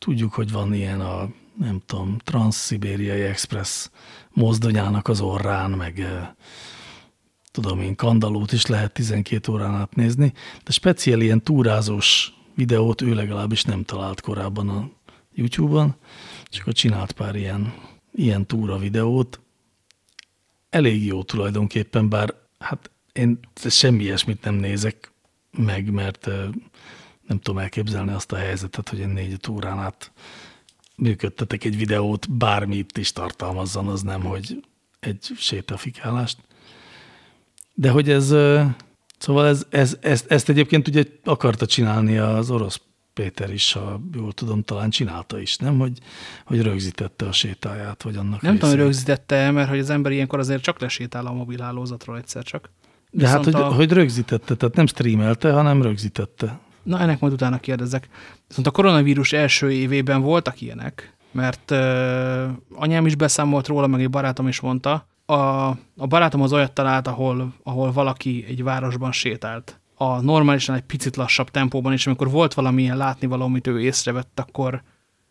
tudjuk, hogy van ilyen a, nem tudom, Transzibériai Express mozdonyának az orrán, meg tudom én, Kandalót is lehet 12 órán át nézni, de speciál ilyen túrázós videót ő legalábbis nem talált korábban a YouTube-on, és akkor csinált pár ilyen, ilyen túra videót. Elég jó tulajdonképpen, bár hát én semmi ilyesmit nem nézek meg, mert nem tudom elképzelni azt a helyzetet, hogy én négy órán át működtetek egy videót, bármit is tartalmazzon, az nem, hogy egy sétafikálást. De hogy ez, szóval ez, ez, ezt, ezt egyébként ugye akarta csinálni az orosz Péter is, ha jól tudom, talán csinálta is, nem? Hogy, hogy rögzítette a sétáját, vagy annak Nem tudom, hogy rögzítette, mert hogy az ember ilyenkor azért csak lesétál a mobilhálózatról egyszer csak. De hát, Viszont hát, hogy, a... hogy rögzítette, tehát nem streamelte, hanem rögzítette. Na, ennek majd utána kérdezek. Viszont a koronavírus első évében voltak ilyenek, mert uh, anyám is beszámolt róla, meg egy barátom is mondta. A, a barátom az olyat talált, ahol, ahol valaki egy városban sétált. A normálisan egy picit lassabb tempóban, és amikor volt valamilyen látnivaló, amit ő észrevett, akkor,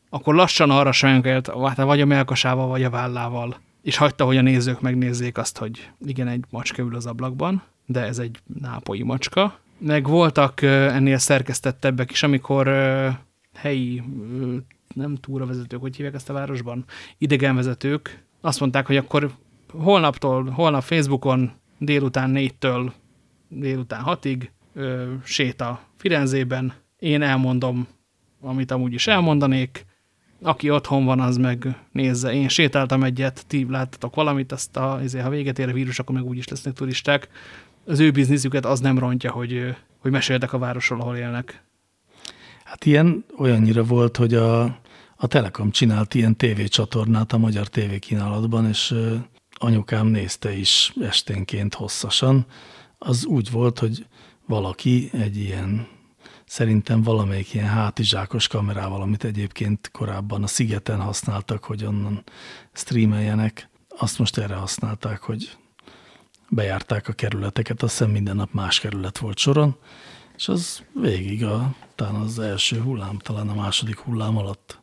akkor lassan arra sönkelt, vagy a melkasával, vagy a vállával, és hagyta, hogy a nézők megnézzék azt, hogy igen, egy macska ül az ablakban, de ez egy nápolyi macska, meg voltak ennél szerkesztettebbek is, amikor helyi, nem túravezetők, hogy hívják ezt a városban, idegenvezetők azt mondták, hogy akkor holnaptól, holnap Facebookon délután négytől délután hatig séta Firenzében, én elmondom, amit amúgy is elmondanék, aki otthon van, az meg nézze. Én sétáltam egyet, ti láttatok valamit, azt a, ezért, ha véget ér a vírus, akkor meg úgyis lesznek turisták az ő bizniszüket az nem rontja, hogy, hogy meséltek a városról, ahol élnek. Hát ilyen olyannyira volt, hogy a, a Telekom csinált ilyen tévécsatornát a magyar tévékínálatban, és anyukám nézte is esténként hosszasan. Az úgy volt, hogy valaki egy ilyen szerintem valamelyik ilyen hátizsákos kamerával, amit egyébként korábban a szigeten használtak, hogy onnan streameljenek, azt most erre használták, hogy bejárták a kerületeket, azt hiszem minden nap más kerület volt soron, és az végig a, talán az első hullám, talán a második hullám alatt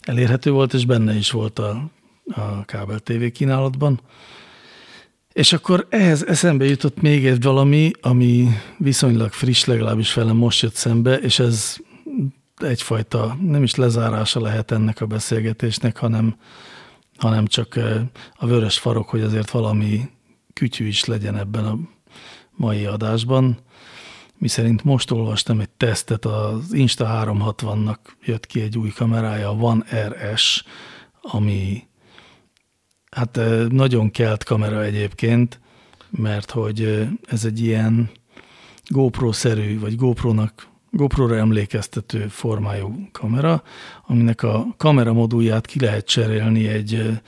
elérhető volt, és benne is volt a, a kábel TV kínálatban. És akkor ehhez eszembe jutott még egy valami, ami viszonylag friss, legalábbis velem most jött szembe, és ez egyfajta nem is lezárása lehet ennek a beszélgetésnek, hanem, hanem csak a vörös farok, hogy azért valami kütyű is legyen ebben a mai adásban. Mi szerint most olvastam egy tesztet, az Insta 360-nak jött ki egy új kamerája, a One RS, ami hát nagyon kelt kamera egyébként, mert hogy ez egy ilyen GoPro-szerű, vagy GoPro-nak GoPro-ra emlékeztető formájú kamera, aminek a kamera modulját ki lehet cserélni egy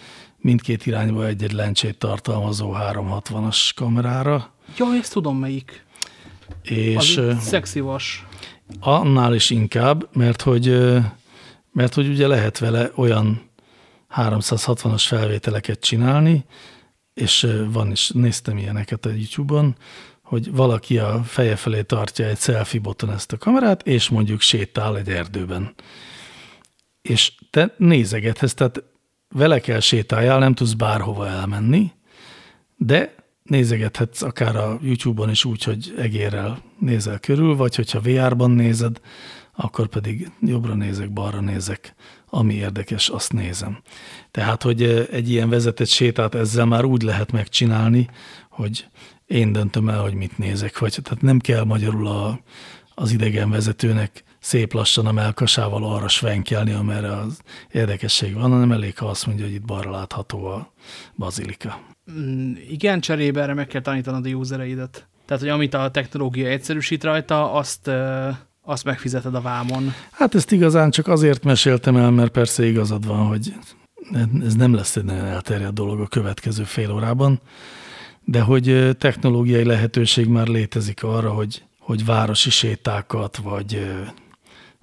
mindkét irányba egy-egy lencsét tartalmazó 360-as kamerára. Ja, ezt tudom melyik. És Az szexi vas. Annál is inkább, mert hogy, mert hogy ugye lehet vele olyan 360-as felvételeket csinálni, és van is, néztem ilyeneket a YouTube-on, hogy valaki a feje felé tartja egy selfie boton ezt a kamerát, és mondjuk sétál egy erdőben. És te nézegethez, tehát vele kell sétáljál, nem tudsz bárhova elmenni, de nézegethetsz akár a YouTube-on is úgy, hogy egérrel nézel körül, vagy hogyha VR-ban nézed, akkor pedig jobbra nézek, balra nézek, ami érdekes, azt nézem. Tehát, hogy egy ilyen vezetett sétát ezzel már úgy lehet megcsinálni, hogy én döntöm el, hogy mit nézek, vagy tehát nem kell magyarul a, az idegen vezetőnek szép lassan a melkasával arra svenkelni, amerre az érdekesség van, hanem elég, ha azt mondja, hogy itt balra látható a bazilika. Mm, igen, cserébe erre meg kell tanítanod a usereidet. Tehát, hogy amit a technológia egyszerűsít rajta, azt, azt megfizeted a vámon. Hát ezt igazán csak azért meséltem el, mert persze igazad van, hogy ez nem lesz egy nagyon elterjedt dolog a következő fél órában, de hogy technológiai lehetőség már létezik arra, hogy, hogy városi sétákat, vagy,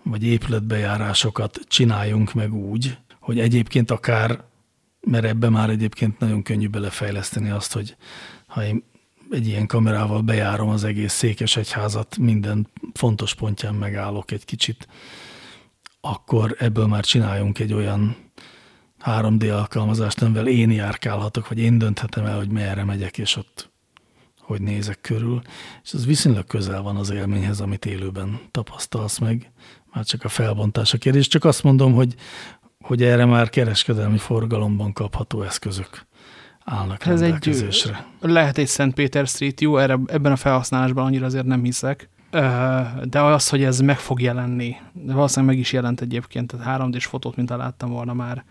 vagy épületbejárásokat csináljunk meg úgy, hogy egyébként akár, mert ebbe már egyébként nagyon könnyű belefejleszteni azt, hogy ha én egy ilyen kamerával bejárom az egész Székesegyházat, minden fontos pontján megállok egy kicsit, akkor ebből már csináljunk egy olyan 3D alkalmazást, amivel én járkálhatok, vagy én dönthetem el, hogy merre megyek, és ott hogy nézek körül. És ez viszonylag közel van az élményhez, amit élőben tapasztalsz meg. Már csak a felbontás a kérdés. Csak azt mondom, hogy, hogy erre már kereskedelmi forgalomban kapható eszközök állnak Ez rendelkezésre. Egy, lehet egy Szent Péter Street jó, erre, ebben a felhasználásban annyira azért nem hiszek. De az, hogy ez meg fog jelenni, de valószínűleg meg is jelent egyébként, tehát 3D-s fotót, mint láttam volna már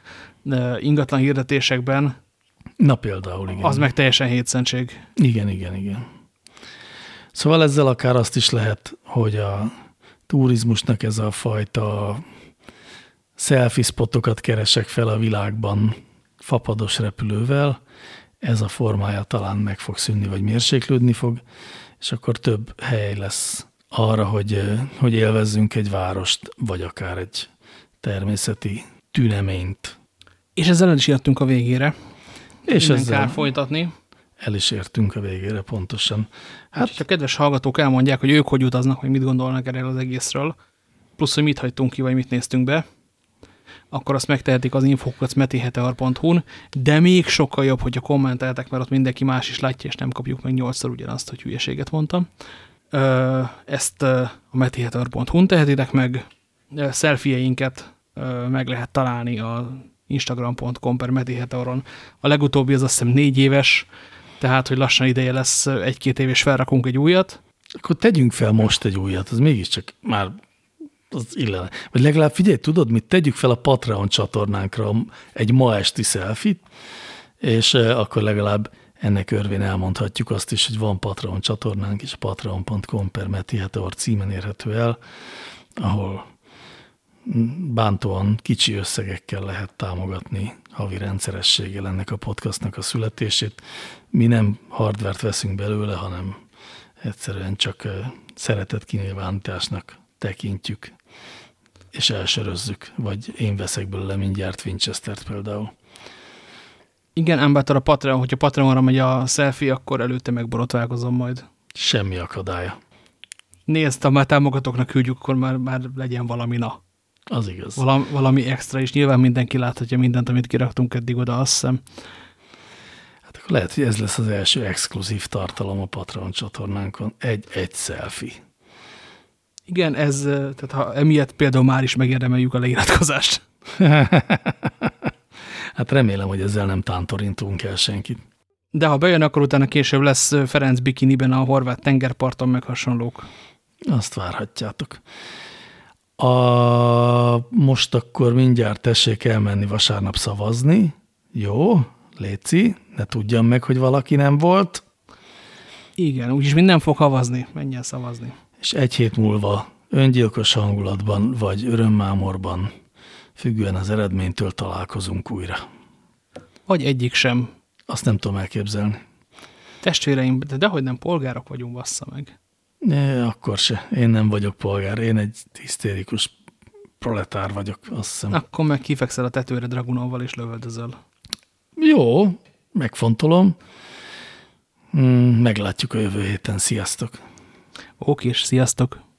ingatlan hirdetésekben. Na például, igen. Az meg teljesen hétszentség. Igen, igen, igen. Szóval ezzel akár azt is lehet, hogy a turizmusnak ez a fajta selfie spotokat keresek fel a világban fapados repülővel, ez a formája talán meg fog szűnni, vagy mérséklődni fog, és akkor több hely lesz arra, hogy, hogy élvezzünk egy várost, vagy akár egy természeti tüneményt. És ezzel el is értünk a végére. És ezzel kár folytatni. El is értünk a végére, pontosan. Hát, hát a kedves hallgatók elmondják, hogy ők hogy utaznak, hogy mit gondolnak erről az egészről, plusz, hogy mit hagytunk ki, vagy mit néztünk be, akkor azt megtehetik az infokacmetiheteor.hu-n, de még sokkal jobb, hogyha kommenteltek, mert ott mindenki más is látja, és nem kapjuk meg nyolcszor ugyanazt, hogy hülyeséget mondtam. Ezt a metiheteor.hu-n tehetitek meg, szelfieinket meg lehet találni a instagram.com per metiheteoron. A legutóbbi az azt hiszem négy éves, tehát, hogy lassan ideje lesz egy-két év, és felrakunk egy újat. Akkor tegyünk fel most egy újat, az mégiscsak már az illene. Vagy legalább figyelj, tudod mit? Tegyük fel a Patreon csatornánkra egy ma esti selfit, és akkor legalább ennek örvén elmondhatjuk azt is, hogy van Patreon csatornánk, és patreon.com per Meti címen érhető el, ahol bántóan kicsi összegekkel lehet támogatni havi rendszerességgel ennek a podcastnak a születését. Mi nem hardvert veszünk belőle, hanem egyszerűen csak szeretett kinyilvánításnak tekintjük, és elsörözzük, vagy én veszek belőle mindjárt Winchester-t például. Igen, ám bátor a Patreon, hogyha Patreonra megy a selfie, akkor előtte megborotválkozom majd. Semmi akadálya. Nézd, ha már támogatóknak küldjük, akkor már, már legyen valami na. Az igaz. Valami, valami extra, és nyilván mindenki láthatja mindent, amit kiraktunk eddig oda, azt hiszem. Lehet, hogy ez lesz az első exkluzív tartalom a Patreon csatornánkon. Egy, egy selfie. Igen, ez, tehát ha emiatt például már is megérdemeljük a leiratkozást. hát remélem, hogy ezzel nem tántorintunk el senkit. De ha bejön, akkor utána később lesz Ferenc bikiniben a horvát tengerparton, meg hasonlók. Azt várhatjátok. A, most akkor mindjárt tessék elmenni vasárnap szavazni. Jó, Léci, ne tudjam meg, hogy valaki nem volt. Igen, úgyis minden fog havazni, menjen szavazni. És egy hét múlva öngyilkos hangulatban vagy örömmámorban, függően az eredménytől találkozunk újra. Vagy egyik sem. Azt nem tudom elképzelni. Testvéreim, de dehogy nem polgárok vagyunk, bassza meg. Ne, akkor se. Én nem vagyok polgár. Én egy hisztérikus proletár vagyok, azt hiszem. Akkor meg kifekszel a tetőre Dragunóval és lövöldözöl. Jó, megfontolom. Hmm, meglátjuk a jövő héten. Sziasztok! Oké, és sziasztok!